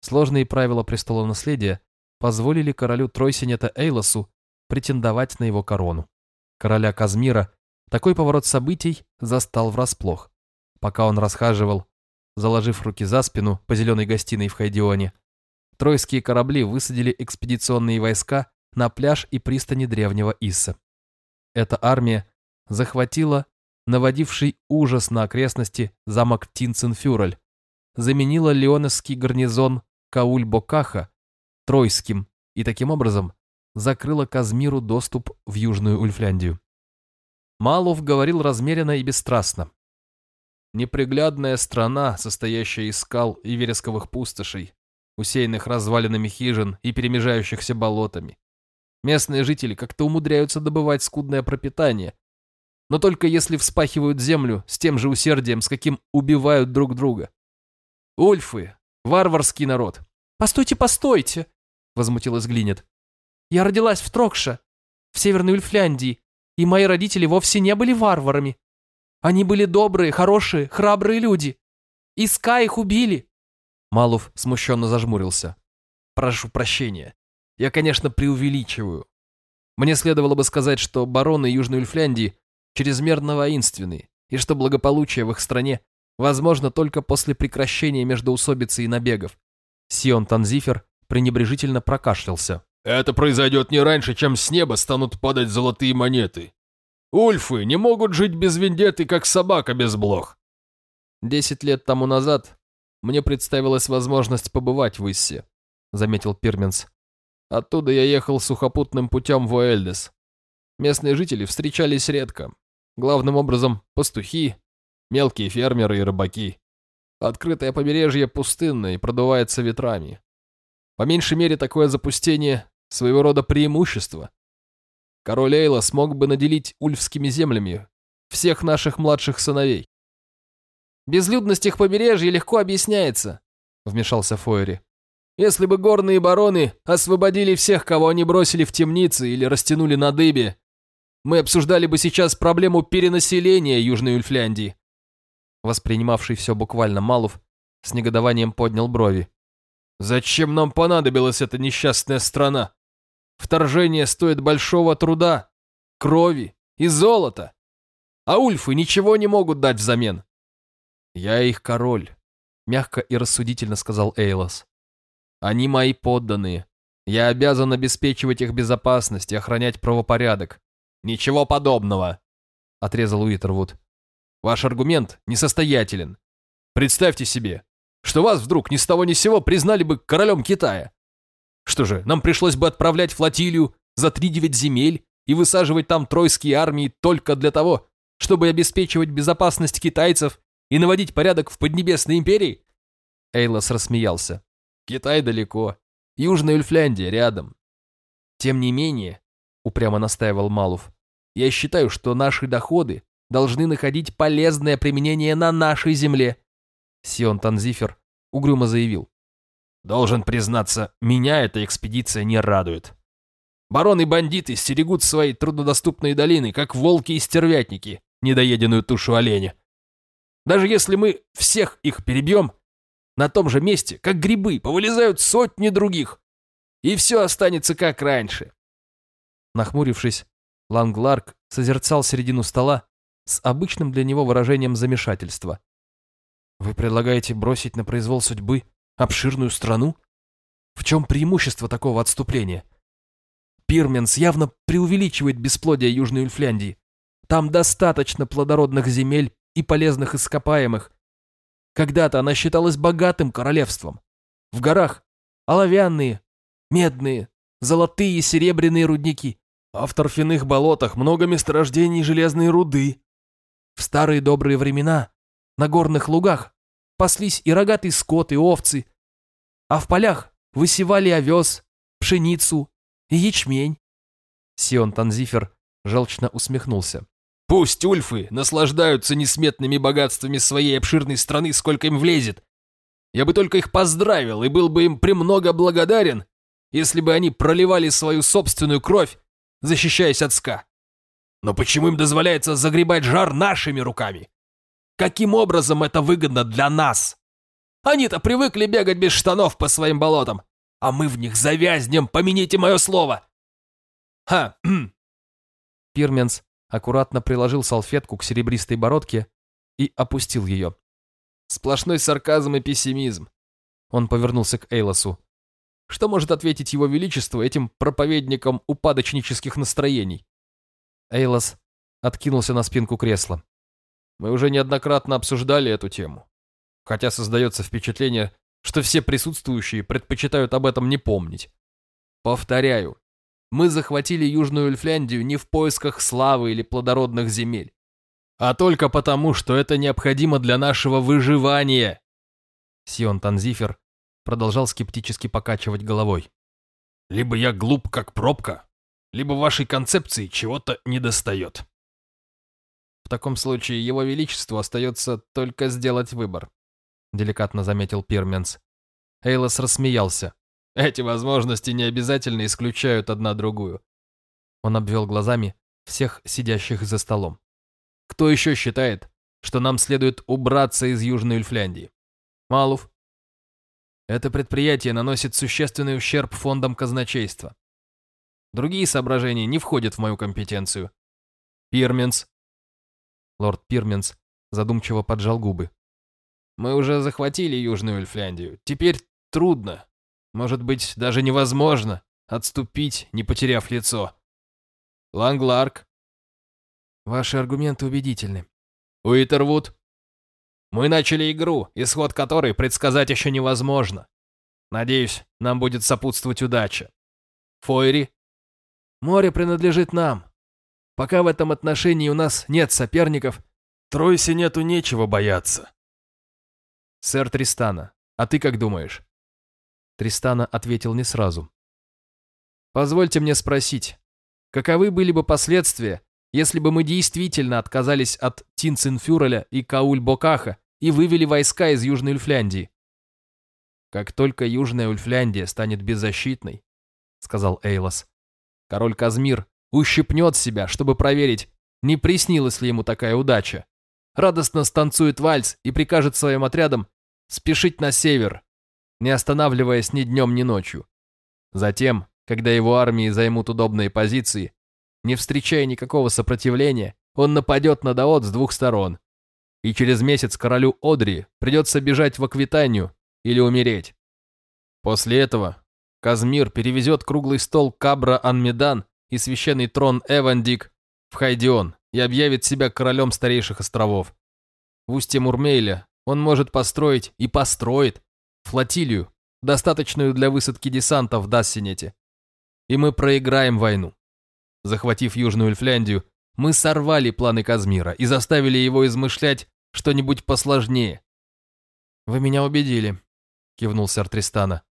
сложные правила престола наследия позволили королю Тройсинета Эйлосу претендовать на его корону. Короля Казмира такой поворот событий застал врасплох. Пока он расхаживал, заложив руки за спину по зеленой гостиной в Хайдионе, тройские корабли высадили экспедиционные войска на пляж и пристани древнего Исса. Эта армия захватила наводивший ужас на окрестности замок Тинценфюрель, заменила леоновский гарнизон Кауль-Бокаха тройским и таким образом закрыла Казмиру доступ в Южную Ульфляндию. Малов говорил размеренно и бесстрастно. Неприглядная страна, состоящая из скал и вересковых пустошей, усеянных развалинами хижин и перемежающихся болотами. Местные жители как-то умудряются добывать скудное пропитание, но только если вспахивают землю с тем же усердием, с каким убивают друг друга. Ульфы — варварский народ. «Постойте, постойте!» — возмутилась Глинет. «Я родилась в Трокше, в Северной Ульфляндии, и мои родители вовсе не были варварами. Они были добрые, хорошие, храбрые люди. Иска их убили!» Малов смущенно зажмурился. «Прошу прощения. Я, конечно, преувеличиваю. Мне следовало бы сказать, что бароны Южной Ульфляндии чрезмерно воинственны, и что благополучие в их стране возможно только после прекращения междоусобицы и набегов. Сион Танзифер пренебрежительно прокашлялся. «Это произойдет не раньше, чем с неба станут падать золотые монеты. Ульфы не могут жить без вендеты, как собака без блох». «Десять лет тому назад мне представилась возможность побывать в Иссе», заметил Пирменс. «Оттуда я ехал сухопутным путем в Уэльдес. Местные жители встречались редко. Главным образом пастухи, мелкие фермеры и рыбаки. Открытое побережье пустынное и продувается ветрами. По меньшей мере такое запустение – своего рода преимущество. Король Эйла смог бы наделить ульфскими землями всех наших младших сыновей. «Безлюдность их побережья легко объясняется», – вмешался Фойри. «Если бы горные бароны освободили всех, кого они бросили в темницы или растянули на дыбе, мы обсуждали бы сейчас проблему перенаселения Южной Ульфляндии. Воспринимавший все буквально Малов с негодованием поднял брови. Зачем нам понадобилась эта несчастная страна? Вторжение стоит большого труда, крови и золота. А ульфы ничего не могут дать взамен. Я их король, мягко и рассудительно сказал Эйлос. Они мои подданные. Я обязан обеспечивать их безопасность и охранять правопорядок. «Ничего подобного», — отрезал Уитервуд. «Ваш аргумент несостоятелен. Представьте себе, что вас вдруг ни с того ни с сего признали бы королем Китая. Что же, нам пришлось бы отправлять флотилию за три-девять земель и высаживать там тройские армии только для того, чтобы обеспечивать безопасность китайцев и наводить порядок в Поднебесной империи?» Эйлос рассмеялся. «Китай далеко, Южная Ульфляндия рядом. Тем не менее, упрямо настаивал Малов. «Я считаю, что наши доходы должны находить полезное применение на нашей земле». Сион Танзифер угрюмо заявил. «Должен признаться, меня эта экспедиция не радует. Бароны бандиты стерегут свои труднодоступные долины, как волки и стервятники, недоеденную тушу оленя. Даже если мы всех их перебьем, на том же месте, как грибы, повылезают сотни других, и все останется как раньше. Нахмурившись, Лангларк созерцал середину стола с обычным для него выражением замешательства. «Вы предлагаете бросить на произвол судьбы обширную страну? В чем преимущество такого отступления? Пирменс явно преувеличивает бесплодие Южной Ульфляндии. Там достаточно плодородных земель и полезных ископаемых. Когда-то она считалась богатым королевством. В горах оловянные, медные, золотые и серебряные рудники а в торфяных болотах много месторождений железной руды. В старые добрые времена на горных лугах паслись и рогатый скот, и овцы, а в полях высевали овес, пшеницу и ячмень. Сион Танзифер желчно усмехнулся. Пусть ульфы наслаждаются несметными богатствами своей обширной страны, сколько им влезет. Я бы только их поздравил и был бы им премного благодарен, если бы они проливали свою собственную кровь защищаясь от ска. Но почему им дозволяется загребать жар нашими руками? Каким образом это выгодно для нас? Они-то привыкли бегать без штанов по своим болотам, а мы в них завязнем, помяните мое слово. Ха, Пирменс аккуратно приложил салфетку к серебристой бородке и опустил ее. Сплошной сарказм и пессимизм. Он повернулся к Эйлосу. Что может ответить его величество этим проповедникам упадочнических настроений? Эйлос откинулся на спинку кресла. Мы уже неоднократно обсуждали эту тему. Хотя создается впечатление, что все присутствующие предпочитают об этом не помнить. Повторяю, мы захватили Южную Эльфляндию не в поисках славы или плодородных земель, а только потому, что это необходимо для нашего выживания. Сион Танзифер продолжал скептически покачивать головой. «Либо я глуп, как пробка, либо вашей концепции чего-то недостает». Таком случае его величеству остается только сделать выбор», — деликатно заметил Пирменс. Эйлос рассмеялся. «Эти возможности не обязательно исключают одна другую». Он обвел глазами всех сидящих за столом. «Кто еще считает, что нам следует убраться из Южной Ульфляндии?» «Малуф?» «Это предприятие наносит существенный ущерб фондам казначейства. Другие соображения не входят в мою компетенцию. Пирменс. Лорд Пирменс задумчиво поджал губы. Мы уже захватили Южную Эльфляндию. Теперь трудно, может быть, даже невозможно отступить, не потеряв лицо. Лангларк. Ваши аргументы убедительны. Уитервуд. Мы начали игру, исход которой предсказать еще невозможно. Надеюсь, нам будет сопутствовать удача. Фойри. Море принадлежит нам. Пока в этом отношении у нас нет соперников, Тройсе нету нечего бояться. Сэр Тристана, а ты как думаешь? Тристана ответил не сразу. Позвольте мне спросить, каковы были бы последствия, если бы мы действительно отказались от Тинцинфюреля и Кауль-Бокаха и вывели войска из Южной Ульфляндии? Как только Южная Ульфляндия станет беззащитной, сказал Эйлос, Король Казмир ущипнет себя, чтобы проверить, не приснилась ли ему такая удача. Радостно станцует вальс и прикажет своим отрядам спешить на север, не останавливаясь ни днем, ни ночью. Затем, когда его армии займут удобные позиции, не встречая никакого сопротивления, он нападет на Даот с двух сторон. И через месяц королю Одри придется бежать в Аквитанию или умереть. После этого Казмир перевезет круглый стол Кабра Анмедан и священный трон Эвандик в Хайдион и объявит себя королем старейших островов. В устье Мурмейля он может построить и построит флотилию, достаточную для высадки десанта в Дассинете. И мы проиграем войну. Захватив Южную Эльфляндию, мы сорвали планы Казмира и заставили его измышлять что-нибудь посложнее. «Вы меня убедили», — кивнул сэр Тристана.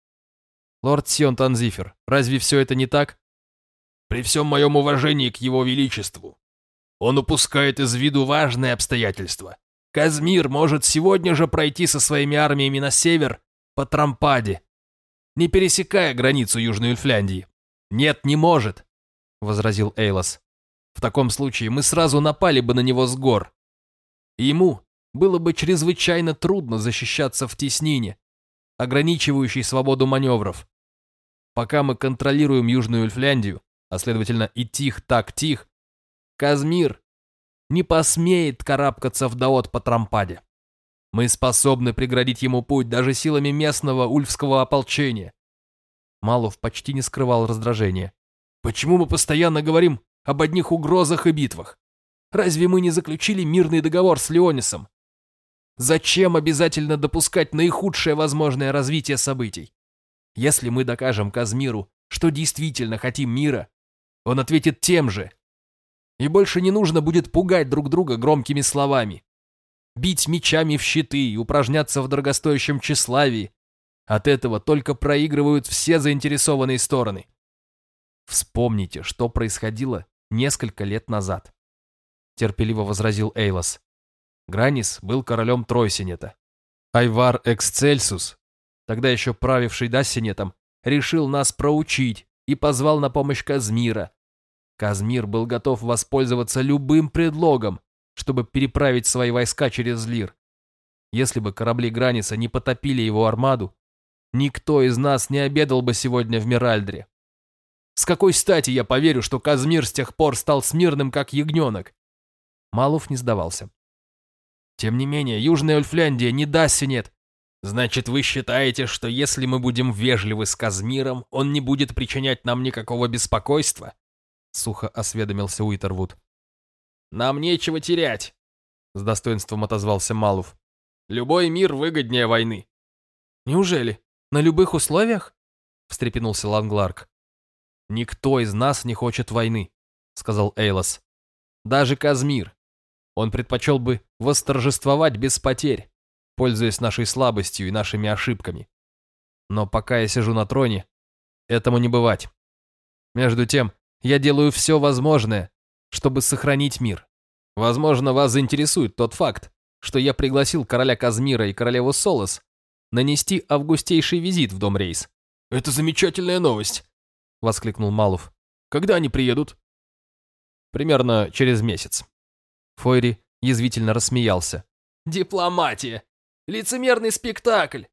Лорд Сион Танзифер, разве все это не так? При всем моем уважении к его величеству. Он упускает из виду важные обстоятельства. Казмир может сегодня же пройти со своими армиями на север по Трампаде, не пересекая границу Южной Ульфляндии. Нет, не может, возразил Эйлос. В таком случае мы сразу напали бы на него с гор. Ему было бы чрезвычайно трудно защищаться в теснине, ограничивающий свободу маневров. Пока мы контролируем Южную Эльфляндию, а следовательно и тих так тих, Казмир не посмеет карабкаться в Даот по трампаде. Мы способны преградить ему путь даже силами местного ульфского ополчения. Малов почти не скрывал раздражения. Почему мы постоянно говорим об одних угрозах и битвах? Разве мы не заключили мирный договор с Леонисом? Зачем обязательно допускать наихудшее возможное развитие событий? Если мы докажем Казмиру, что действительно хотим мира, он ответит тем же. И больше не нужно будет пугать друг друга громкими словами. Бить мечами в щиты и упражняться в дорогостоящем тщеславии. От этого только проигрывают все заинтересованные стороны. Вспомните, что происходило несколько лет назад. Терпеливо возразил Эйлос. Гранис был королем Тройсинета. Айвар Эксцельсус, тогда еще правивший Дассинетом, решил нас проучить и позвал на помощь Казмира. Казмир был готов воспользоваться любым предлогом, чтобы переправить свои войска через Лир. Если бы корабли Граниса не потопили его армаду, никто из нас не обедал бы сегодня в Миральдре. С какой стати я поверю, что Казмир с тех пор стал смирным, как ягненок? Малов не сдавался. Тем не менее, Южная Ульфляндия не даст синет. Значит, вы считаете, что если мы будем вежливы с Казмиром, он не будет причинять нам никакого беспокойства? Сухо осведомился Уитервуд. Нам нечего терять, с достоинством отозвался Малув. Любой мир выгоднее войны. Неужели? На любых условиях? встрепенулся Лангларк. Никто из нас не хочет войны, сказал Эйлос. Даже Казмир. Он предпочел бы восторжествовать без потерь, пользуясь нашей слабостью и нашими ошибками. Но пока я сижу на троне, этому не бывать. Между тем, я делаю все возможное, чтобы сохранить мир. Возможно, вас заинтересует тот факт, что я пригласил короля Казмира и королеву Солос нанести августейший визит в дом Рейс. «Это замечательная новость!» — воскликнул Малов. «Когда они приедут?» «Примерно через месяц». Фойри язвительно рассмеялся. «Дипломатия! Лицемерный спектакль!»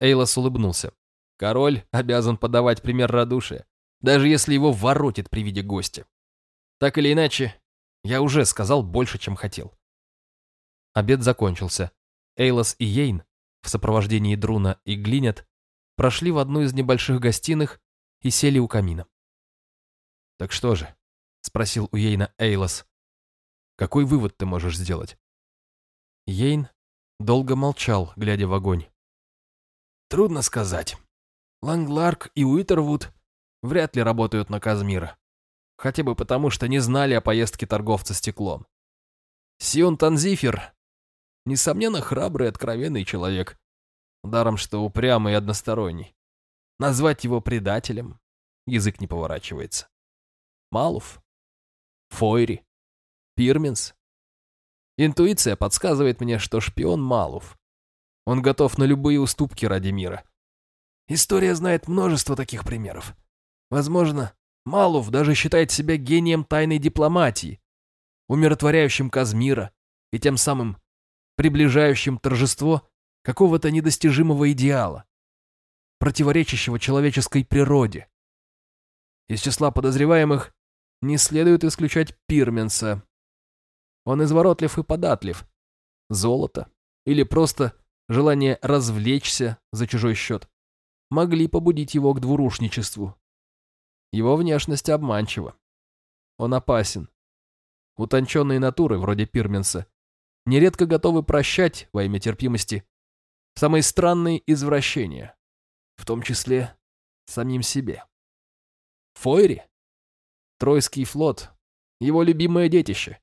Эйлос улыбнулся. Король обязан подавать пример радушия, даже если его воротит при виде гостя. Так или иначе, я уже сказал больше, чем хотел. Обед закончился. Эйлос и Йейн в сопровождении Друна и Глинет прошли в одну из небольших гостиных и сели у камина. «Так что же?» — спросил у Йейна Эйлос. «Какой вывод ты можешь сделать?» Йейн долго молчал, глядя в огонь. «Трудно сказать. Лангларк и Уитервуд вряд ли работают на Казмира. Хотя бы потому, что не знали о поездке торговца стеклом. Сион Танзифер, несомненно, храбрый и откровенный человек. Даром, что упрямый и односторонний. Назвать его предателем язык не поворачивается. Малуф, Фойри, Пирминс. Интуиция подсказывает мне, что шпион Малуф. Он готов на любые уступки ради мира. История знает множество таких примеров. Возможно, Малуф даже считает себя гением тайной дипломатии, умиротворяющим Казмира и тем самым приближающим торжество какого-то недостижимого идеала, противоречащего человеческой природе. Из числа подозреваемых не следует исключать Пирменса. Он изворотлив и податлив. Золото или просто желание развлечься за чужой счет могли побудить его к двурушничеству. Его внешность обманчива. Он опасен. Утонченные натуры, вроде Пирменса, нередко готовы прощать во имя терпимости самые странные извращения, в том числе самим себе. Фойри? Тройский флот, его любимое детище.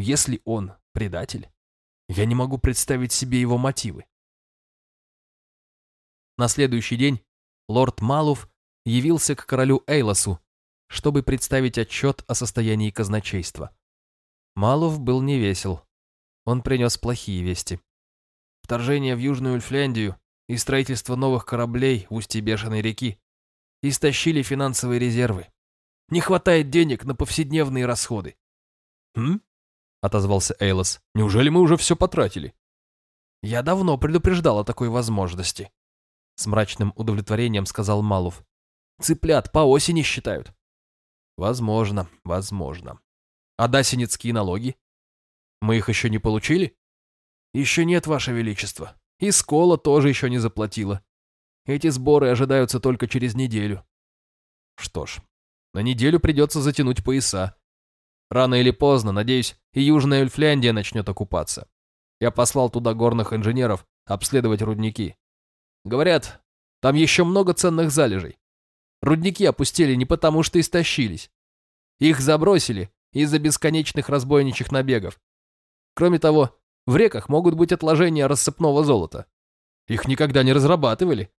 Если он предатель, я не могу представить себе его мотивы. На следующий день лорд Малув явился к королю Эйлосу, чтобы представить отчет о состоянии казначейства. Малув был невесел. Он принес плохие вести. Вторжение в Южную Ульфляндию и строительство новых кораблей в устье Бешеной реки истощили финансовые резервы. Не хватает денег на повседневные расходы. «Хм?» — отозвался Эйлос. «Неужели мы уже все потратили?» «Я давно предупреждал о такой возможности», — с мрачным удовлетворением сказал Малув. «Цыплят по осени считают». «Возможно, возможно. А дасеницкие налоги? Мы их еще не получили?» «Еще нет, Ваше Величество. И Скола тоже еще не заплатила. Эти сборы ожидаются только через неделю». «Что ж, на неделю придется затянуть пояса. Рано или поздно, надеюсь, и Южная Эльфляндия начнет окупаться. Я послал туда горных инженеров обследовать рудники. Говорят, там еще много ценных залежей. Рудники опустили не потому, что истощились. Их забросили из-за бесконечных разбойничьих набегов. Кроме того, в реках могут быть отложения рассыпного золота. Их никогда не разрабатывали.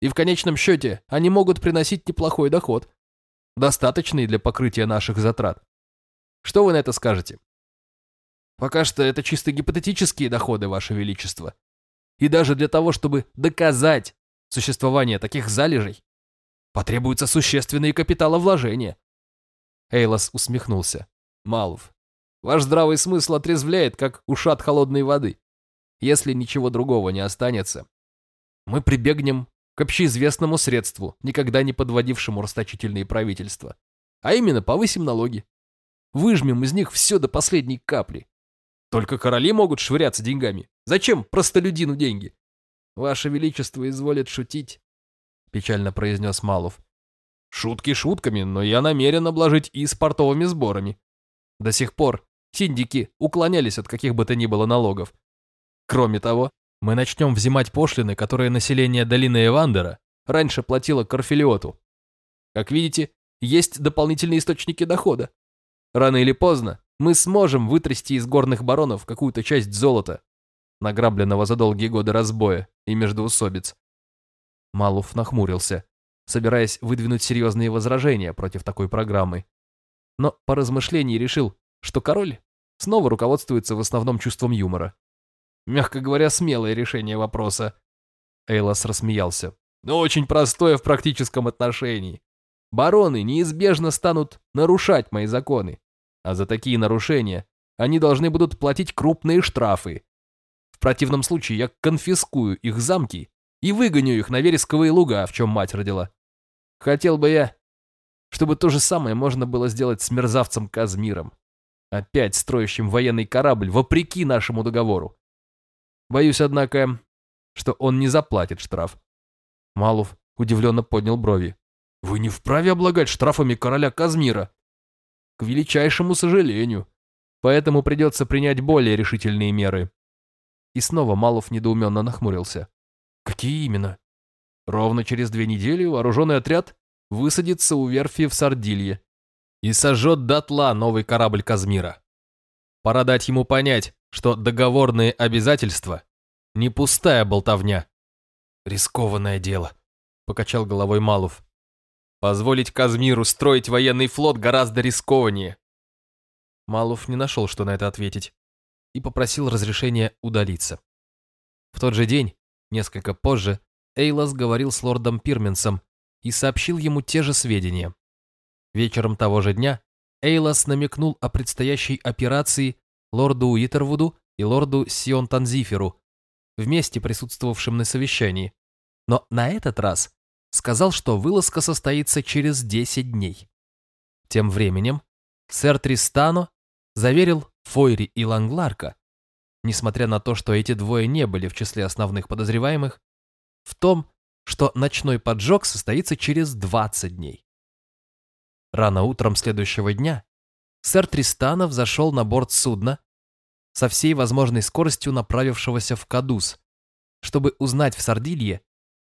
И в конечном счете они могут приносить неплохой доход, достаточный для покрытия наших затрат. Что вы на это скажете? Пока что это чисто гипотетические доходы, Ваше Величество. И даже для того, чтобы доказать существование таких залежей, потребуются существенные капиталовложения. Эйлос усмехнулся. Малов, Ваш здравый смысл отрезвляет, как ушат холодной воды. Если ничего другого не останется, мы прибегнем к общеизвестному средству, никогда не подводившему расточительные правительства. А именно, повысим налоги. Выжмем из них все до последней капли. Только короли могут швыряться деньгами. Зачем простолюдину деньги? Ваше Величество изволит шутить, печально произнес Малов. Шутки шутками, но я намерен обложить и с портовыми сборами. До сих пор синдики уклонялись от каких бы то ни было налогов. Кроме того, мы начнем взимать пошлины, которые население долины Эвандера раньше платило Карфилиоту. Как видите, есть дополнительные источники дохода. Рано или поздно мы сможем вытрясти из горных баронов какую-то часть золота, награбленного за долгие годы разбоя и междоусобиц. Малуф нахмурился, собираясь выдвинуть серьезные возражения против такой программы. Но по размышлении решил, что король снова руководствуется в основном чувством юмора. Мягко говоря, смелое решение вопроса. Эйлас рассмеялся. Но очень простое в практическом отношении. Бароны неизбежно станут нарушать мои законы. А за такие нарушения они должны будут платить крупные штрафы. В противном случае я конфискую их замки и выгоню их на вересковые луга, в чем мать родила. Хотел бы я, чтобы то же самое можно было сделать с мерзавцем Казмиром, опять строящим военный корабль вопреки нашему договору. Боюсь, однако, что он не заплатит штраф. Малов удивленно поднял брови. «Вы не вправе облагать штрафами короля Казмира?» «К величайшему сожалению. Поэтому придется принять более решительные меры». И снова Малов недоуменно нахмурился. «Какие именно?» «Ровно через две недели вооруженный отряд высадится у верфи в Сардилье и сожжет дотла новый корабль Казмира. Пора дать ему понять, что договорные обязательства не пустая болтовня. Рискованное дело, покачал головой Малов. Позволить Казмиру строить военный флот гораздо рискованнее. Малов не нашел, что на это ответить, и попросил разрешения удалиться. В тот же день, несколько позже, Эйлас говорил с лордом Пирменсом и сообщил ему те же сведения. Вечером того же дня Эйлас намекнул о предстоящей операции лорду Уитервуду и лорду Сион Танзиферу, вместе присутствовавшим на совещании, но на этот раз сказал, что вылазка состоится через 10 дней. Тем временем сэр Тристано заверил Фойри и Лангларка, несмотря на то, что эти двое не были в числе основных подозреваемых, в том, что ночной поджог состоится через 20 дней. Рано утром следующего дня сэр Тристанов зашел на борт судна, со всей возможной скоростью направившегося в Кадус, чтобы узнать в Сардилье,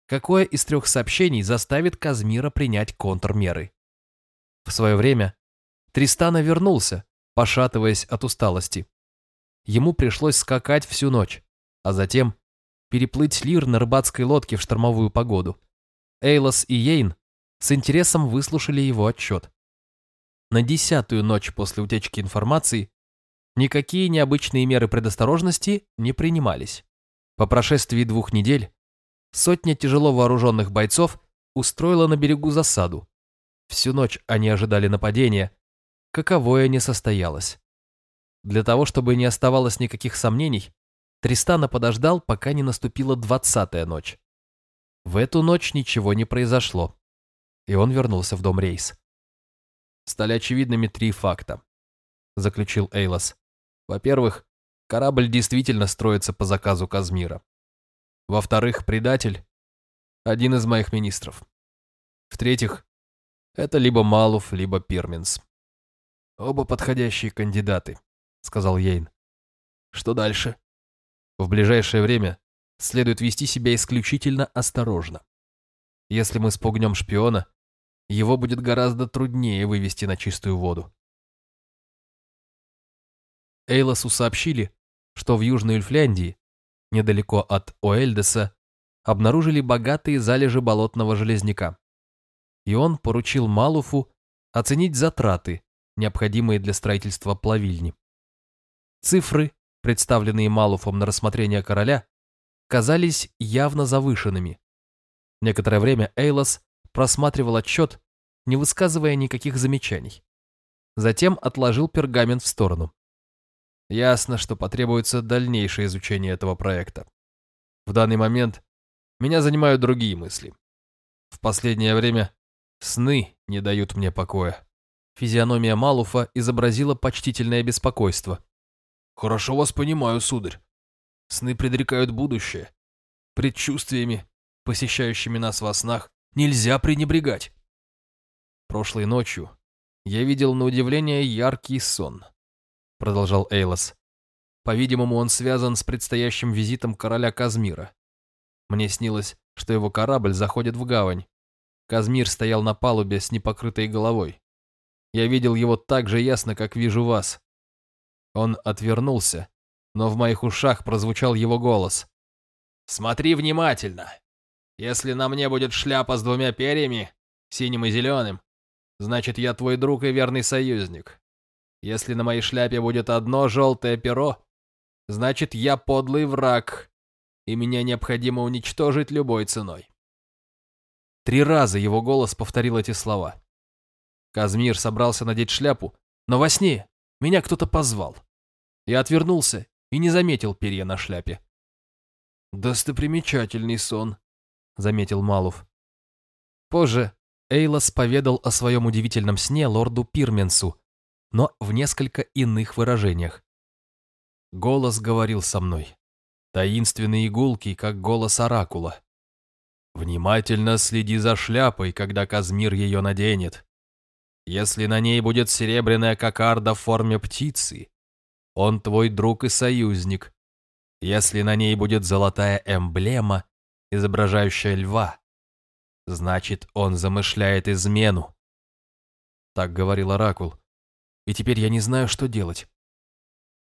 какое из трех сообщений заставит Казмира принять контрмеры. В свое время Тристана вернулся, пошатываясь от усталости. Ему пришлось скакать всю ночь, а затем переплыть Лир на рыбацкой лодке в штормовую погоду. Эйлос и Йейн с интересом выслушали его отчет. На десятую ночь после утечки информации никакие необычные меры предосторожности не принимались. По прошествии двух недель сотня тяжело вооруженных бойцов устроила на берегу засаду. Всю ночь они ожидали нападения, каковое не состоялось. Для того, чтобы не оставалось никаких сомнений, Тристана подождал, пока не наступила двадцатая ночь. В эту ночь ничего не произошло, и он вернулся в дом Рейс. Стали очевидными три факта, заключил Эйлас. Во-первых, корабль действительно строится по заказу Казмира. Во-вторых, предатель – один из моих министров. В-третьих, это либо Малуф, либо Пирминс. Оба подходящие кандидаты, сказал Йейн. Что дальше? В ближайшее время следует вести себя исключительно осторожно. Если мы спугнем шпиона, его будет гораздо труднее вывести на чистую воду. Эйлосу сообщили, что в Южной Ульфляндии, недалеко от Оэльдеса, обнаружили богатые залежи болотного железняка. И он поручил Малуфу оценить затраты, необходимые для строительства плавильни. Цифры, представленные Малуфом на рассмотрение короля, казались явно завышенными. Некоторое время Эйлос просматривал отчет, не высказывая никаких замечаний. Затем отложил пергамент в сторону. Ясно, что потребуется дальнейшее изучение этого проекта. В данный момент меня занимают другие мысли. В последнее время сны не дают мне покоя. Физиономия Малуфа изобразила почтительное беспокойство. «Хорошо вас понимаю, сударь. Сны предрекают будущее. Предчувствиями, посещающими нас во снах, нельзя пренебрегать. Прошлой ночью я видел на удивление яркий сон продолжал Эйлос. По-видимому, он связан с предстоящим визитом короля Казмира. Мне снилось, что его корабль заходит в гавань. Казмир стоял на палубе с непокрытой головой. Я видел его так же ясно, как вижу вас. Он отвернулся, но в моих ушах прозвучал его голос. «Смотри внимательно. Если на мне будет шляпа с двумя перьями, синим и зеленым, значит, я твой друг и верный союзник. Если на моей шляпе будет одно желтое перо, значит, я подлый враг, и меня необходимо уничтожить любой ценой. Три раза его голос повторил эти слова. Казмир собрался надеть шляпу, но во сне меня кто-то позвал. Я отвернулся и не заметил перья на шляпе. «Достопримечательный сон», — заметил Малов. Позже Эйлос поведал о своем удивительном сне лорду Пирменсу, но в несколько иных выражениях. Голос говорил со мной. Таинственный и как голос оракула. Внимательно следи за шляпой, когда Казмир ее наденет. Если на ней будет серебряная кокарда в форме птицы, он твой друг и союзник. Если на ней будет золотая эмблема, изображающая льва, значит, он замышляет измену. Так говорил Оракул. И теперь я не знаю, что делать.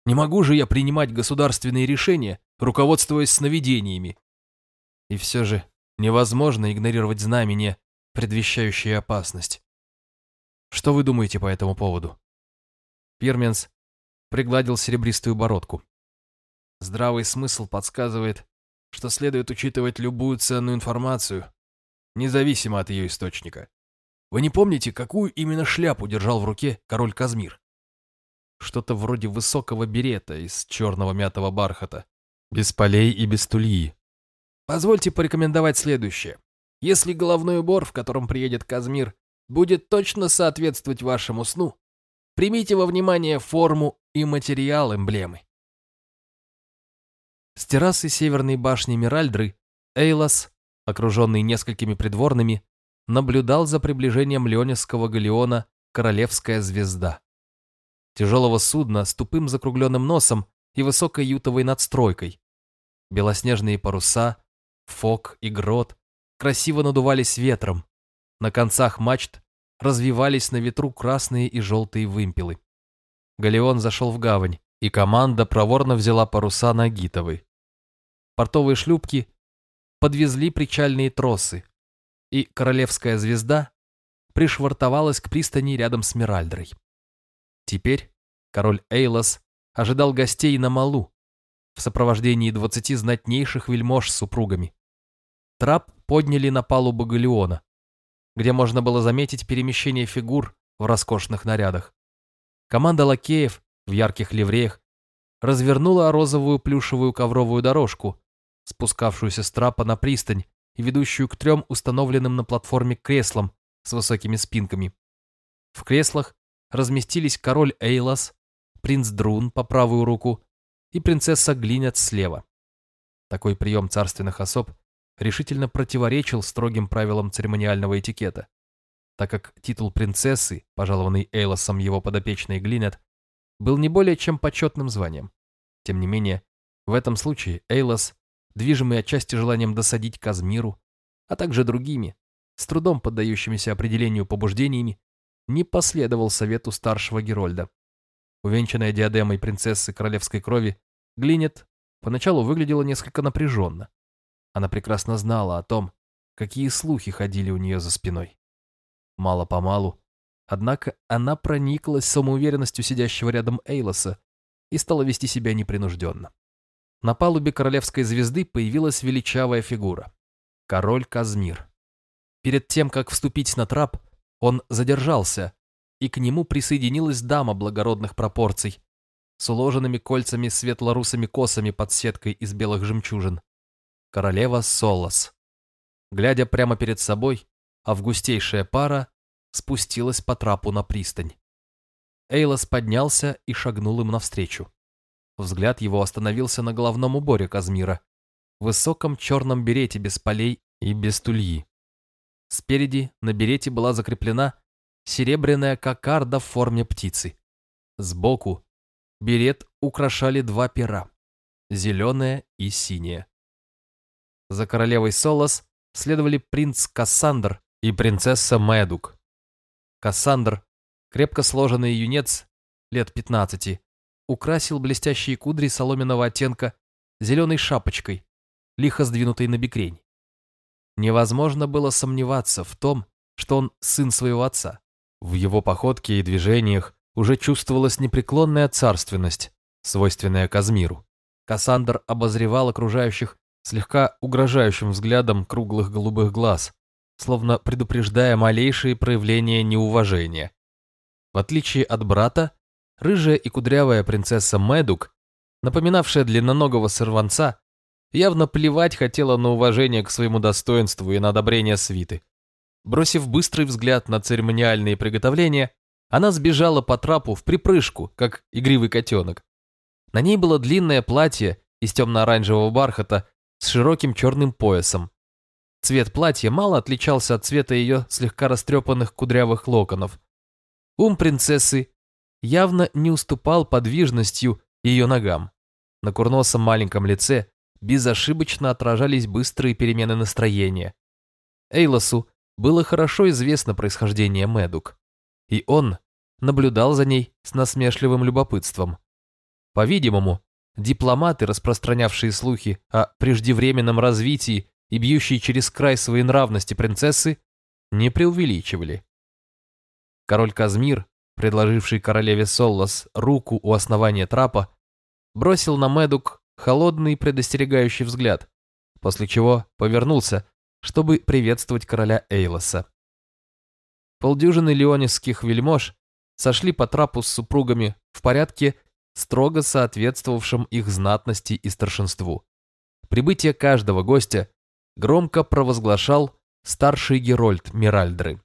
Не могу же я принимать государственные решения, руководствуясь сновидениями. И все же невозможно игнорировать знамения, предвещающие опасность. Что вы думаете по этому поводу? Пирменс пригладил серебристую бородку. Здравый смысл подсказывает, что следует учитывать любую ценную информацию, независимо от ее источника. Вы не помните, какую именно шляпу держал в руке король Казмир? Что-то вроде высокого берета из черного мятого бархата, без полей и без тульи. Позвольте порекомендовать следующее. Если головной убор, в котором приедет Казмир, будет точно соответствовать вашему сну, примите во внимание форму и материал эмблемы. С террасы северной башни Миральдры Эйлас, окруженный несколькими придворными, наблюдал за приближением Леоневского галеона «Королевская звезда». Тяжелого судна с тупым закругленным носом и высокой ютовой надстройкой. Белоснежные паруса, фок и грот красиво надувались ветром. На концах мачт развивались на ветру красные и желтые вымпелы. Галеон зашел в гавань, и команда проворно взяла паруса на Гитовой. Портовые шлюпки подвезли причальные тросы, и королевская звезда пришвартовалась к пристани рядом с Миральдрой. Теперь король Эйлос ожидал гостей на малу в сопровождении двадцати знатнейших вельмож с супругами. Трап подняли на палубу галеона, где можно было заметить перемещение фигур в роскошных нарядах. Команда лакеев в ярких ливреях развернула розовую плюшевую ковровую дорожку, спускавшуюся с трапа на пристань ведущую к трем установленным на платформе креслам с высокими спинками. В креслах разместились король Эйлас, принц Друн по правую руку и принцесса Глинет слева. Такой прием царственных особ решительно противоречил строгим правилам церемониального этикета, так как титул принцессы, пожалованный Эйлосом его подопечной Глинет, был не более чем почетным званием. Тем не менее, в этом случае Эйлос движимый отчасти желанием досадить Казмиру, а также другими, с трудом поддающимися определению побуждениями, не последовал совету старшего Герольда. Увенчанная диадемой принцессы королевской крови, Глинет поначалу выглядела несколько напряженно. Она прекрасно знала о том, какие слухи ходили у нее за спиной. Мало-помалу, однако, она прониклась самоуверенностью сидящего рядом Эйлоса и стала вести себя непринужденно. На палубе королевской звезды появилась величавая фигура. Король Казмир. Перед тем, как вступить на трап, он задержался, и к нему присоединилась дама благородных пропорций, с уложенными кольцами светлорусыми косами под сеткой из белых жемчужин. Королева Солос. Глядя прямо перед собой, августейшая пара спустилась по трапу на пристань. Эйлос поднялся и шагнул им навстречу. Взгляд его остановился на головном уборе Казмира, высоком черном берете без полей и без тульи. Спереди на берете была закреплена серебряная кокарда в форме птицы. Сбоку берет украшали два пера, зеленое и синее. За королевой Солос следовали принц Кассандр и принцесса Мэдук. Кассандр, крепко сложенный юнец, лет пятнадцати, украсил блестящие кудри соломенного оттенка зеленой шапочкой, лихо сдвинутой на бекрень. Невозможно было сомневаться в том, что он сын своего отца. В его походке и движениях уже чувствовалась непреклонная царственность, свойственная Казмиру. Кассандр обозревал окружающих слегка угрожающим взглядом круглых голубых глаз, словно предупреждая малейшие проявления неуважения. В отличие от брата, рыжая и кудрявая принцесса Медук, напоминавшая длинноногого сорванца, явно плевать хотела на уважение к своему достоинству и на одобрение свиты. Бросив быстрый взгляд на церемониальные приготовления, она сбежала по трапу в припрыжку, как игривый котенок. На ней было длинное платье из темно-оранжевого бархата с широким черным поясом. Цвет платья мало отличался от цвета ее слегка растрепанных кудрявых локонов. Ум принцессы явно не уступал подвижностью ее ногам. На курносом маленьком лице безошибочно отражались быстрые перемены настроения. Эйлосу было хорошо известно происхождение Медук, и он наблюдал за ней с насмешливым любопытством. По-видимому, дипломаты, распространявшие слухи о преждевременном развитии и бьющие через край своей нравности принцессы, не преувеличивали. Король Казмир, предложивший королеве Соллас руку у основания трапа, бросил на Медук холодный предостерегающий взгляд, после чего повернулся, чтобы приветствовать короля Эйлоса. Полдюжины леонисских вельмож сошли по трапу с супругами в порядке, строго соответствовавшем их знатности и старшинству. Прибытие каждого гостя громко провозглашал старший Герольд Миральдры.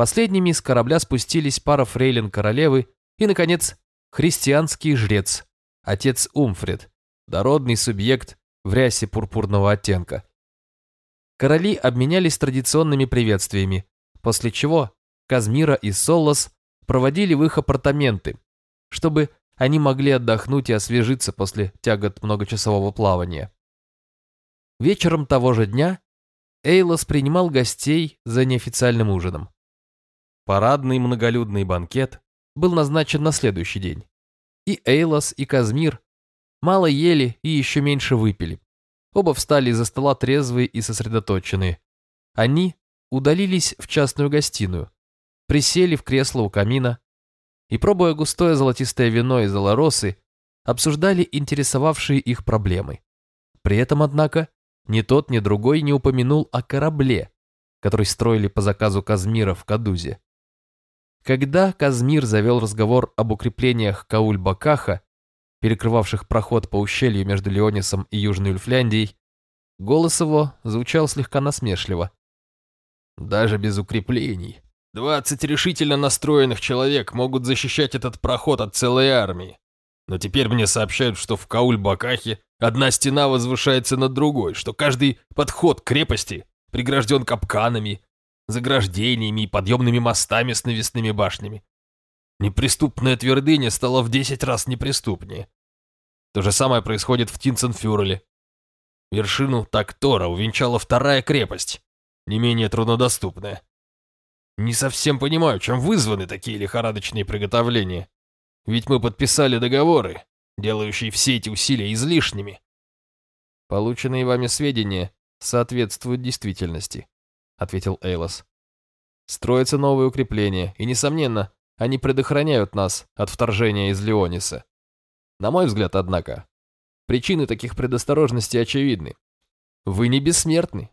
Последними с корабля спустились пара фрейлин королевы и, наконец, христианский жрец, отец Умфред, дородный субъект в рясе пурпурного оттенка. Короли обменялись традиционными приветствиями, после чего Казмира и Солос проводили в их апартаменты, чтобы они могли отдохнуть и освежиться после тягот многочасового плавания. Вечером того же дня Эйлос принимал гостей за неофициальным ужином. Парадный многолюдный банкет был назначен на следующий день. И Эйлос, и Казмир мало ели и еще меньше выпили. Оба встали из-за стола трезвые и сосредоточенные. Они удалились в частную гостиную, присели в кресло у камина и, пробуя густое золотистое вино из алоросы, обсуждали интересовавшие их проблемы. При этом, однако, ни тот, ни другой не упомянул о корабле, который строили по заказу Казмира в Кадузе. Когда Казмир завел разговор об укреплениях Кауль-Бакаха, перекрывавших проход по ущелью между Леонисом и Южной Ульфляндией, голос его звучал слегка насмешливо. «Даже без укреплений. Двадцать решительно настроенных человек могут защищать этот проход от целой армии. Но теперь мне сообщают, что в Кауль-Бакахе одна стена возвышается над другой, что каждый подход к крепости прегражден капканами, заграждениями и подъемными мостами с навесными башнями. Неприступная твердыня стала в десять раз неприступнее. То же самое происходит в Тинценфюреле. Вершину Тактора увенчала вторая крепость, не менее труднодоступная. Не совсем понимаю, чем вызваны такие лихорадочные приготовления. Ведь мы подписали договоры, делающие все эти усилия излишними. Полученные вами сведения соответствуют действительности ответил Эйлос. Строятся новые укрепления, и, несомненно, они предохраняют нас от вторжения из Леониса. На мой взгляд, однако, причины таких предосторожностей очевидны. Вы не бессмертны.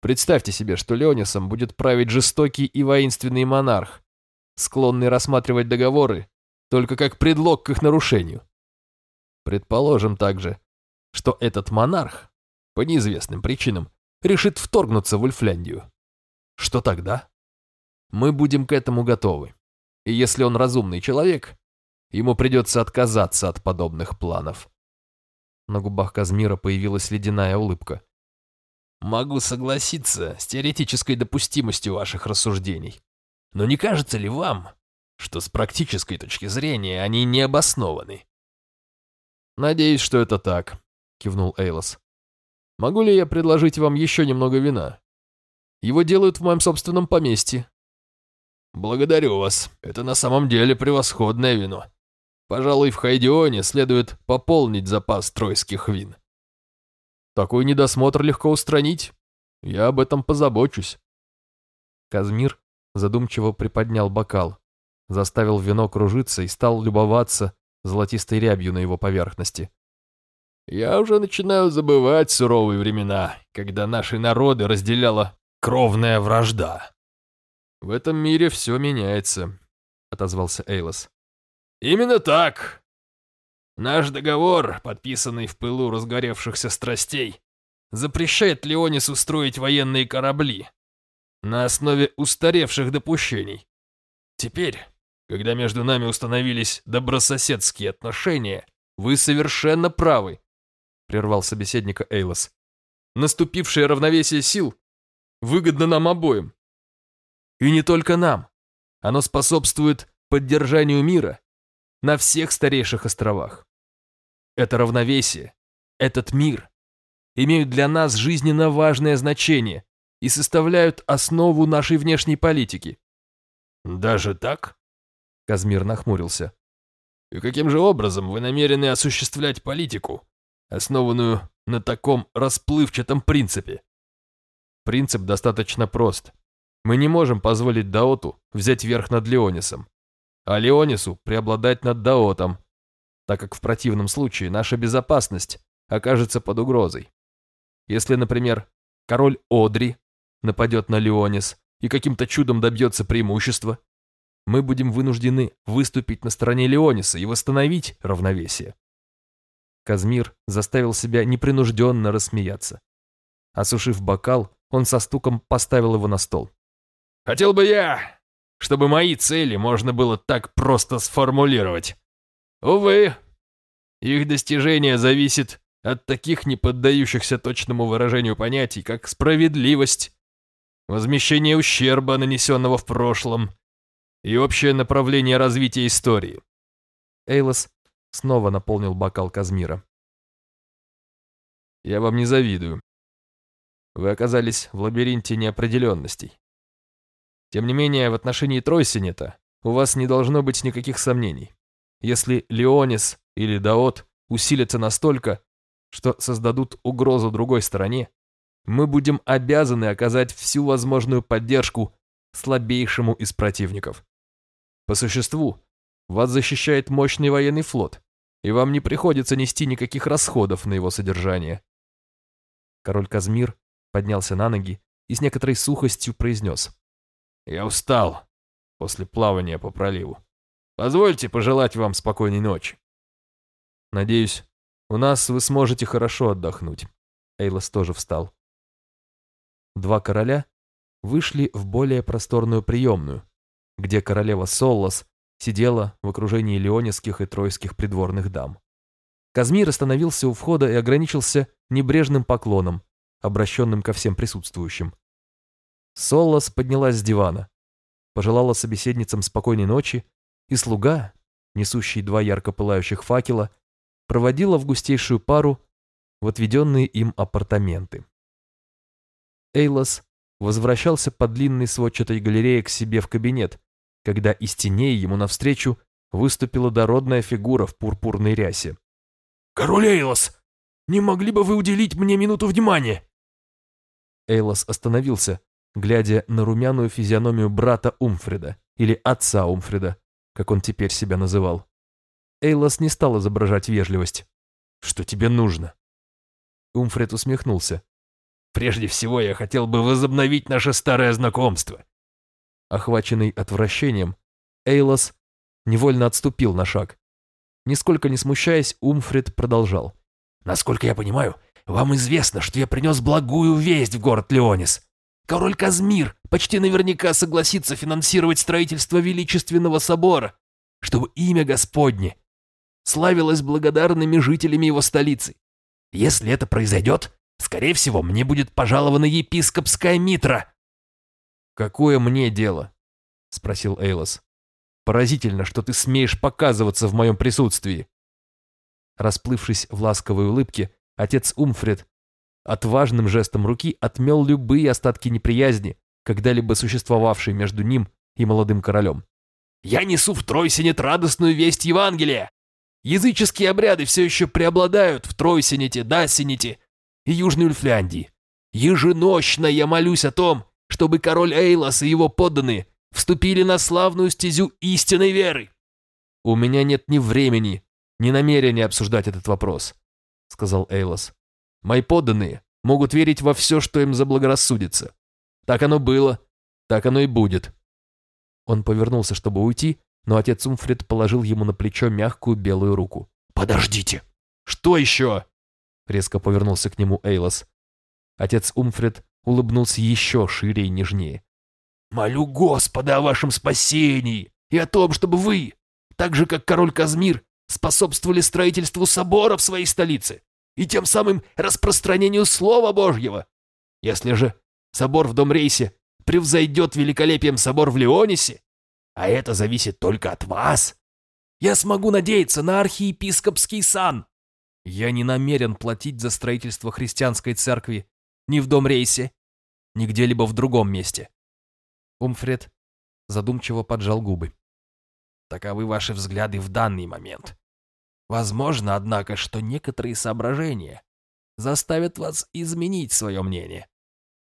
Представьте себе, что Леонисом будет править жестокий и воинственный монарх, склонный рассматривать договоры только как предлог к их нарушению. Предположим также, что этот монарх, по неизвестным причинам, решит вторгнуться в Ульфляндию. Что тогда? Мы будем к этому готовы. И если он разумный человек, ему придется отказаться от подобных планов. На губах Казмира появилась ледяная улыбка. Могу согласиться с теоретической допустимостью ваших рассуждений. Но не кажется ли вам, что с практической точки зрения они не обоснованы? Надеюсь, что это так, кивнул Эйлос. Могу ли я предложить вам еще немного вина? Его делают в моем собственном поместье. Благодарю вас. Это на самом деле превосходное вино. Пожалуй, в Хайдионе следует пополнить запас тройских вин. Такой недосмотр легко устранить. Я об этом позабочусь. Казмир задумчиво приподнял бокал. заставил вино кружиться и стал любоваться золотистой рябью на его поверхности. «Я уже начинаю забывать суровые времена, когда наши народы разделяла кровная вражда». «В этом мире все меняется», — отозвался Эйлос. «Именно так. Наш договор, подписанный в пылу разгоревшихся страстей, запрещает Леонису строить военные корабли на основе устаревших допущений. Теперь, когда между нами установились добрососедские отношения, вы совершенно правы, прервал собеседника Эйлос. Наступившее равновесие сил выгодно нам обоим. И не только нам. Оно способствует поддержанию мира на всех старейших островах. Это равновесие, этот мир имеют для нас жизненно важное значение и составляют основу нашей внешней политики. «Даже так?» Казмир нахмурился. «И каким же образом вы намерены осуществлять политику, основанную на таком расплывчатом принципе?» Принцип достаточно прост. Мы не можем позволить Даоту взять верх над Леонисом, а Леонису преобладать над Даотом, так как в противном случае наша безопасность окажется под угрозой. Если, например, король Одри нападет на Леонис и каким-то чудом добьется преимущества, мы будем вынуждены выступить на стороне Леониса и восстановить равновесие. Казмир заставил себя непринужденно рассмеяться. Осушив бокал, он со стуком поставил его на стол. «Хотел бы я, чтобы мои цели можно было так просто сформулировать. Увы, их достижение зависит от таких не поддающихся точному выражению понятий, как справедливость, возмещение ущерба, нанесенного в прошлом, и общее направление развития истории. Эйлос снова наполнил бокал Казмира. «Я вам не завидую. Вы оказались в лабиринте неопределенностей. Тем не менее, в отношении Тройсинета у вас не должно быть никаких сомнений. Если Леонис или Даот усилятся настолько, что создадут угрозу другой стороне, мы будем обязаны оказать всю возможную поддержку слабейшему из противников. По существу, вас защищает мощный военный флот, и вам не приходится нести никаких расходов на его содержание. Король Казмир поднялся на ноги и с некоторой сухостью произнес. «Я устал после плавания по проливу. Позвольте пожелать вам спокойной ночи». «Надеюсь, у нас вы сможете хорошо отдохнуть». Эйлос тоже встал. Два короля вышли в более просторную приемную, где королева Соллас сидела в окружении леониских и тройских придворных дам. Казмир остановился у входа и ограничился небрежным поклоном, обращенным ко всем присутствующим. Соллас поднялась с дивана, пожелала собеседницам спокойной ночи, и слуга, несущий два ярко пылающих факела, проводил августейшую пару в отведенные им апартаменты. Эйлос возвращался по длинной сводчатой галерее к себе в кабинет, когда из теней ему навстречу выступила дородная фигура в пурпурной рясе. «Король Эйлос, не могли бы вы уделить мне минуту внимания?» Эйлос остановился, глядя на румяную физиономию брата Умфреда, или отца Умфреда, как он теперь себя называл. Эйлос не стал изображать вежливость. «Что тебе нужно?» Умфред усмехнулся. «Прежде всего я хотел бы возобновить наше старое знакомство. Охваченный отвращением, Эйлос невольно отступил на шаг. Нисколько не смущаясь, Умфрид продолжал. «Насколько я понимаю, вам известно, что я принес благую весть в город Леонис. Король Казмир почти наверняка согласится финансировать строительство величественного собора, чтобы имя Господне славилось благодарными жителями его столицы. Если это произойдет, скорее всего, мне будет пожалована епископская митра. «Какое мне дело?» — спросил Эйлос. «Поразительно, что ты смеешь показываться в моем присутствии». Расплывшись в ласковой улыбке, отец Умфред отважным жестом руки отмел любые остатки неприязни, когда-либо существовавшей между ним и молодым королем. «Я несу в Тройсинет радостную весть Евангелия! Языческие обряды все еще преобладают в Тройсинете, Дассинете и Южной Ульфляндии. Еженощно я молюсь о том, чтобы король Эйлас и его подданные вступили на славную стезю истинной веры. «У меня нет ни времени, ни намерения обсуждать этот вопрос», — сказал Эйлос. «Мои подданные могут верить во все, что им заблагорассудится. Так оно было, так оно и будет». Он повернулся, чтобы уйти, но отец Умфрид положил ему на плечо мягкую белую руку. «Подождите! Что еще?» Резко повернулся к нему Эйлос. Отец Умфрид улыбнулся еще шире и нежнее. «Молю Господа о вашем спасении и о том, чтобы вы, так же как король Казмир, способствовали строительству собора в своей столице и тем самым распространению Слова Божьего. Если же собор в Домрейсе превзойдет великолепием собор в Леонисе, а это зависит только от вас, я смогу надеяться на архиепископский сан. Я не намерен платить за строительство христианской церкви ни в Домрейсе, ни где-либо в другом месте. Умфред задумчиво поджал губы. Таковы ваши взгляды в данный момент. Возможно, однако, что некоторые соображения заставят вас изменить свое мнение.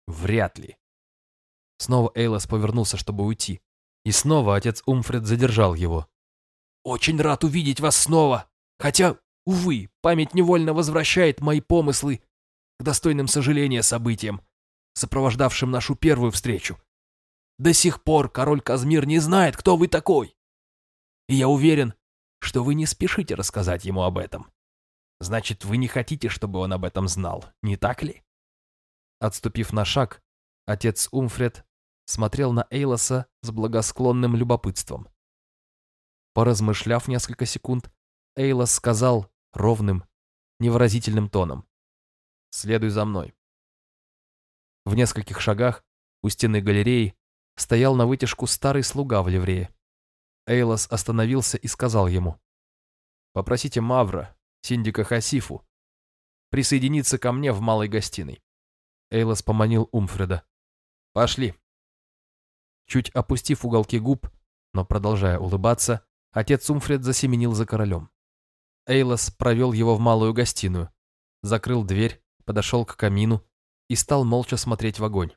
Вряд ли. Снова Эйлос повернулся, чтобы уйти. И снова отец Умфред задержал его. «Очень рад увидеть вас снова, хотя, увы, память невольно возвращает мои помыслы к достойным сожаления событиям, сопровождавшим нашу первую встречу. До сих пор король Казмир не знает, кто вы такой. И я уверен, что вы не спешите рассказать ему об этом. Значит, вы не хотите, чтобы он об этом знал, не так ли? Отступив на шаг, отец Умфред смотрел на Эйлоса с благосклонным любопытством. Поразмышляв несколько секунд, Эйлос сказал ровным, невыразительным тоном. «Следуй за мной». В нескольких шагах у стены галереи стоял на вытяжку старый слуга в ливрее. Эйлос остановился и сказал ему. «Попросите Мавра, синдика Хасифу, присоединиться ко мне в малой гостиной». Эйлос поманил Умфреда. «Пошли». Чуть опустив уголки губ, но продолжая улыбаться, отец Умфред засеменил за королем. Эйлос провел его в малую гостиную, закрыл дверь, подошел к камину и стал молча смотреть в огонь.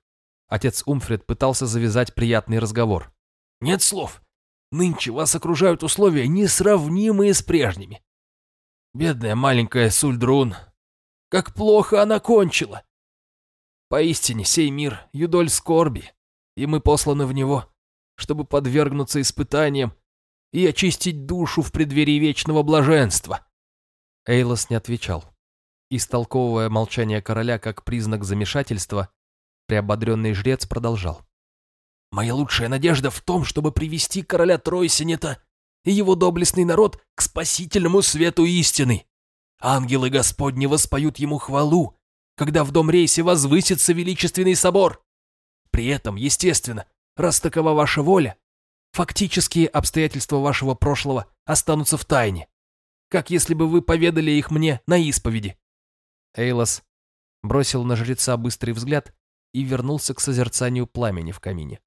Отец Умфред пытался завязать приятный разговор. «Нет слов. Нынче вас окружают условия, несравнимые с прежними. Бедная маленькая Сульдрун. Как плохо она кончила. Поистине, сей мир — юдоль скорби, и мы посланы в него, чтобы подвергнуться испытаниям и очистить душу в преддверии вечного блаженства». Эйлос не отвечал. Истолковывая молчание короля как признак замешательства, приободренный жрец продолжал. Моя лучшая надежда в том, чтобы привести короля Тройсинета и его доблестный народ к спасительному свету истины. Ангелы Господни воспоют ему хвалу, когда в дом рейсе возвысится величественный собор. При этом, естественно, раз такова ваша воля, фактические обстоятельства вашего прошлого останутся в тайне, как если бы вы поведали их мне на исповеди. Эйлос бросил на жреца быстрый взгляд и вернулся к созерцанию пламени в камине.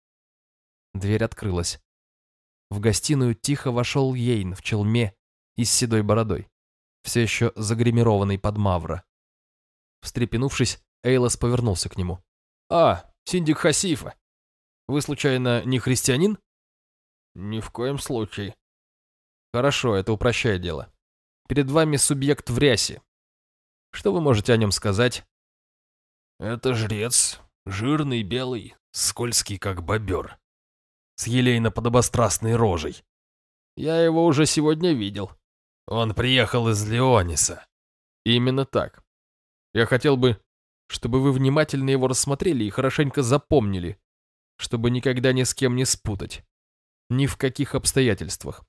Дверь открылась. В гостиную тихо вошел Ейн в челме и с седой бородой, все еще загримированный под Мавра. Встрепенувшись, Эйлос повернулся к нему. «А, Синдик Хасифа. Вы, случайно, не христианин?» «Ни в коем случае». «Хорошо, это упрощает дело. Перед вами субъект в рясе. Что вы можете о нем сказать?» «Это жрец, жирный, белый, скользкий, как бобер с елейно-подобострастной рожей. Я его уже сегодня видел. Он приехал из Леониса. Именно так. Я хотел бы, чтобы вы внимательно его рассмотрели и хорошенько запомнили, чтобы никогда ни с кем не спутать. Ни в каких обстоятельствах.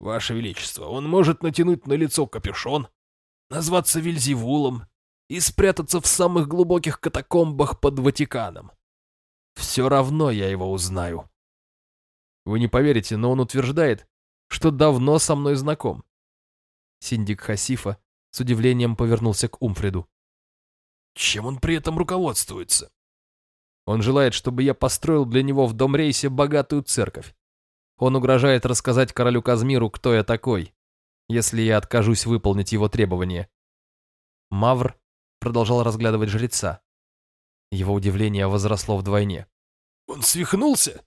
Ваше Величество, он может натянуть на лицо капюшон, назваться Вильзевулом и спрятаться в самых глубоких катакомбах под Ватиканом. Все равно я его узнаю. Вы не поверите, но он утверждает, что давно со мной знаком. Синдик Хасифа с удивлением повернулся к Умфреду. Чем он при этом руководствуется? Он желает, чтобы я построил для него в Домрейсе богатую церковь. Он угрожает рассказать королю Казмиру, кто я такой, если я откажусь выполнить его требования. Мавр продолжал разглядывать жреца. Его удивление возросло вдвойне. «Он свихнулся?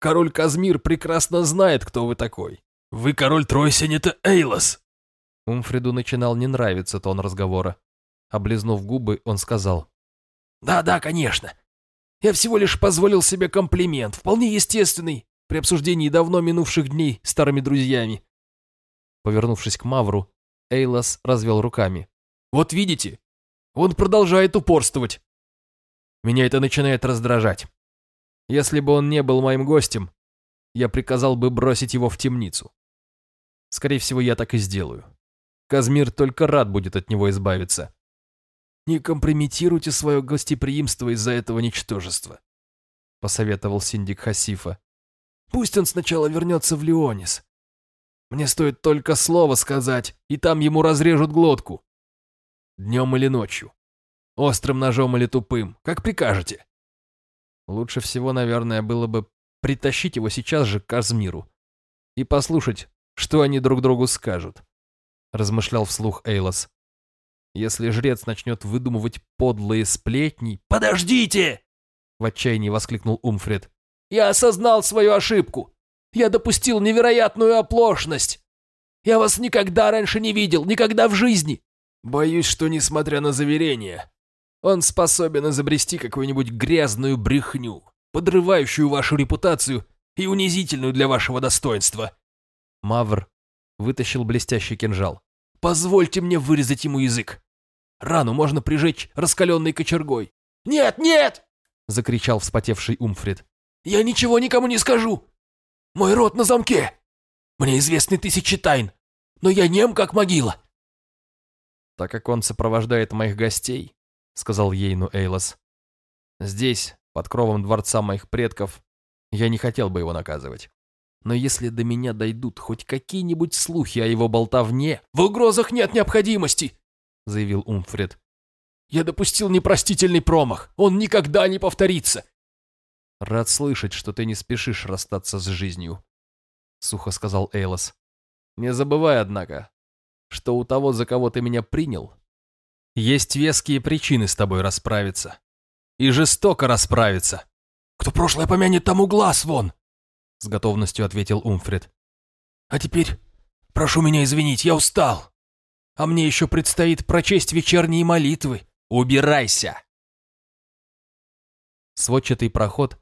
король Казмир прекрасно знает, кто вы такой. Вы король Тройсенета Эйлос. Умфриду начинал не нравиться тон разговора. Облизнув губы, он сказал. «Да-да, конечно. Я всего лишь позволил себе комплимент, вполне естественный, при обсуждении давно минувших дней старыми друзьями». Повернувшись к Мавру, Эйлос развел руками. «Вот видите, он продолжает упорствовать. Меня это начинает раздражать. Если бы он не был моим гостем, я приказал бы бросить его в темницу. Скорее всего, я так и сделаю. Казмир только рад будет от него избавиться. Не компрометируйте свое гостеприимство из-за этого ничтожества, посоветовал синдик Хасифа. Пусть он сначала вернется в Леонис. Мне стоит только слово сказать, и там ему разрежут глотку. Днем или ночью. Острым ножом или тупым, как прикажете. Лучше всего, наверное, было бы притащить его сейчас же к Казмиру и послушать, что они друг другу скажут размышлял вслух Эйлос. Если жрец начнет выдумывать подлые сплетни... «Подождите!» — в отчаянии воскликнул Умфред. «Я осознал свою ошибку. Я допустил невероятную оплошность. Я вас никогда раньше не видел, никогда в жизни. Боюсь, что, несмотря на заверения, он способен изобрести какую-нибудь грязную брехню, подрывающую вашу репутацию и унизительную для вашего достоинства». Мавр вытащил блестящий кинжал. «Позвольте мне вырезать ему язык. Рану можно прижечь раскаленной кочергой». «Нет, нет!» — закричал вспотевший Умфрид. «Я ничего никому не скажу! Мой рот на замке! Мне известны тысячи тайн, но я нем, как могила!» «Так как он сопровождает моих гостей», — сказал Ейну Эйлос, — «здесь, под кровом дворца моих предков, я не хотел бы его наказывать. Но если до меня дойдут хоть какие-нибудь слухи о его болтовне... «В угрозах нет необходимости!» — заявил Умфред. «Я допустил непростительный промах. Он никогда не повторится!» «Рад слышать, что ты не спешишь расстаться с жизнью», — сухо сказал Эйлос. «Не забывай, однако, что у того, за кого ты меня принял, есть веские причины с тобой расправиться. И жестоко расправиться». «Кто прошлое помянет, тому глаз вон!» — с готовностью ответил Умфред. «А теперь прошу меня извинить, я устал. А мне еще предстоит прочесть вечерние молитвы. Убирайся!» Сводчатый проход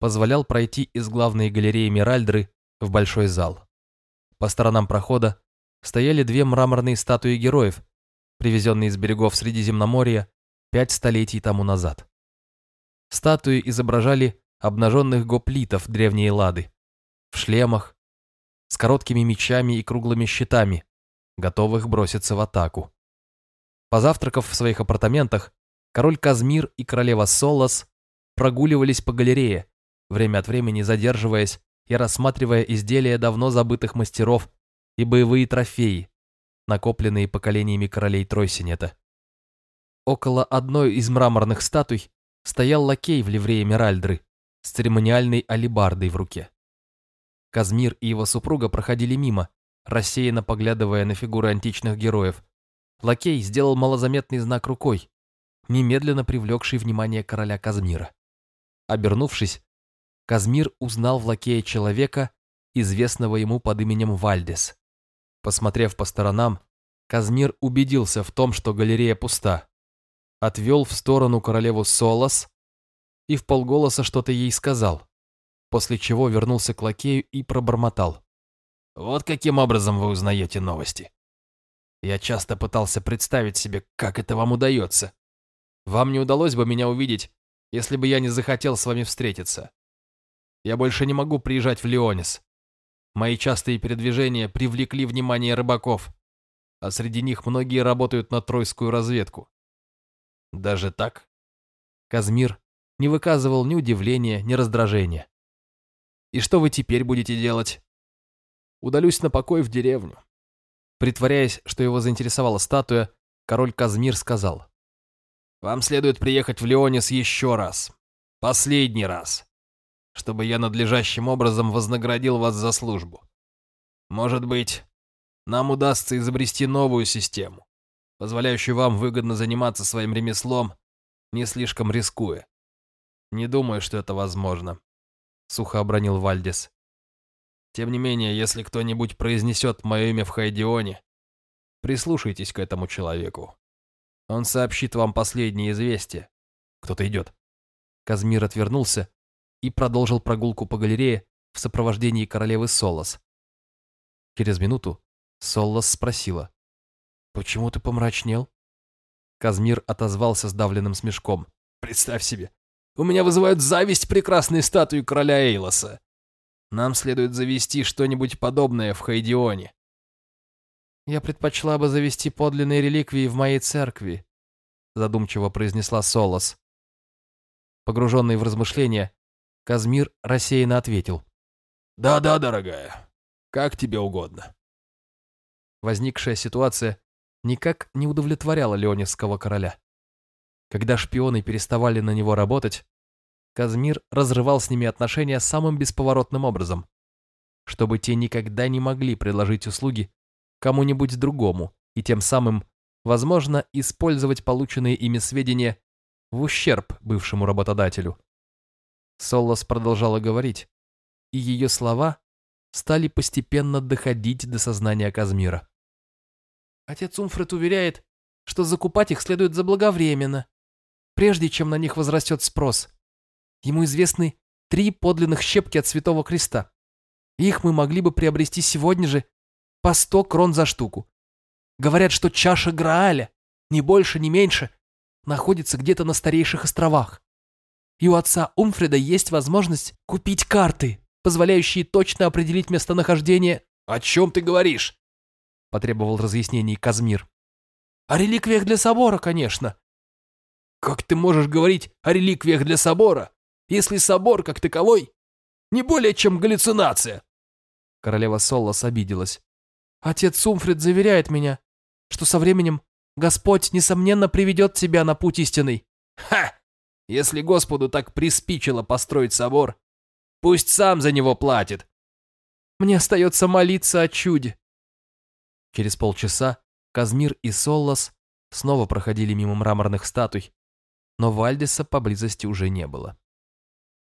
позволял пройти из главной галереи Миральдры в большой зал. По сторонам прохода стояли две мраморные статуи героев, привезенные из берегов Средиземноморья пять столетий тому назад. Статуи изображали обнаженных гоплитов древней Лады, в шлемах, с короткими мечами и круглыми щитами, готовых броситься в атаку. Позавтракав в своих апартаментах, король Казмир и королева Солос прогуливались по галерее, время от времени задерживаясь и рассматривая изделия давно забытых мастеров и боевые трофеи, накопленные поколениями королей Тройсинета. Около одной из мраморных статуй стоял лакей в ливрее Миральдры с церемониальной алибардой в руке. Казмир и его супруга проходили мимо, рассеянно поглядывая на фигуры античных героев. Лакей сделал малозаметный знак рукой, немедленно привлекший внимание короля Казмира. Обернувшись, Казмир узнал в лакее человека, известного ему под именем Вальдес. Посмотрев по сторонам, Казмир убедился в том, что галерея пуста. Отвел в сторону королеву Солос и в полголоса что-то ей сказал после чего вернулся к лакею и пробормотал. «Вот каким образом вы узнаете новости. Я часто пытался представить себе, как это вам удается. Вам не удалось бы меня увидеть, если бы я не захотел с вами встретиться. Я больше не могу приезжать в Леонис. Мои частые передвижения привлекли внимание рыбаков, а среди них многие работают на тройскую разведку. Даже так? Казмир не выказывал ни удивления, ни раздражения. И что вы теперь будете делать? Удалюсь на покой в деревню. Притворяясь, что его заинтересовала статуя, король Казмир сказал. Вам следует приехать в Леонис еще раз. Последний раз. Чтобы я надлежащим образом вознаградил вас за службу. Может быть, нам удастся изобрести новую систему, позволяющую вам выгодно заниматься своим ремеслом, не слишком рискуя. Не думаю, что это возможно. сухо обронил Вальдес. Тем не менее, если кто-нибудь произнесет мое имя в Хайдионе, прислушайтесь к этому человеку. Он сообщит вам последнее известие. Кто-то идет. Казмир отвернулся и продолжил прогулку по галерее в сопровождении королевы Солос. Через минуту Солос спросила. «Почему ты помрачнел?» Казмир отозвался сдавленным смешком. «Представь себе, у меня вызывают зависть прекрасные статуи короля Эйлоса. Нам следует завести что-нибудь подобное в Хайдионе». «Я предпочла бы завести подлинные реликвии в моей церкви», задумчиво произнесла Солос. Погруженный в размышления, Казмир рассеянно ответил. «Да-да, дорогая, как тебе угодно». Возникшая ситуация никак не удовлетворяла Леонисского короля. Когда шпионы переставали на него работать, Казмир разрывал с ними отношения самым бесповоротным образом, чтобы те никогда не могли предложить услуги кому-нибудь другому и тем самым, возможно, использовать полученные ими сведения в ущерб бывшему работодателю. Солос продолжала говорить, и ее слова стали постепенно доходить до сознания Казмира. Отец Умфред уверяет, что закупать их следует заблаговременно, прежде чем на них возрастет спрос. Ему известны три подлинных щепки от Святого Креста. Их мы могли бы приобрести сегодня же по сто крон за штуку. Говорят, что чаша Грааля, ни больше, ни меньше, находится где-то на старейших островах. И у отца Умфреда есть возможность купить карты, позволяющие точно определить местонахождение... «О чем ты говоришь?» — потребовал разъяснений Казмир. «О реликвиях для собора, конечно». «Как ты можешь говорить о реликвиях для собора, если собор, как таковой, не более чем галлюцинация?» Королева Соллас обиделась. «Отец Сумфрид заверяет меня, что со временем Господь, несомненно, приведет тебя на путь истинный». «Ха! Если Господу так приспичило построить собор, пусть сам за него платит». «Мне остается молиться о чуде». Через полчаса Казмир и Соллас снова проходили мимо мраморных статуй, но Вальдеса поблизости уже не было.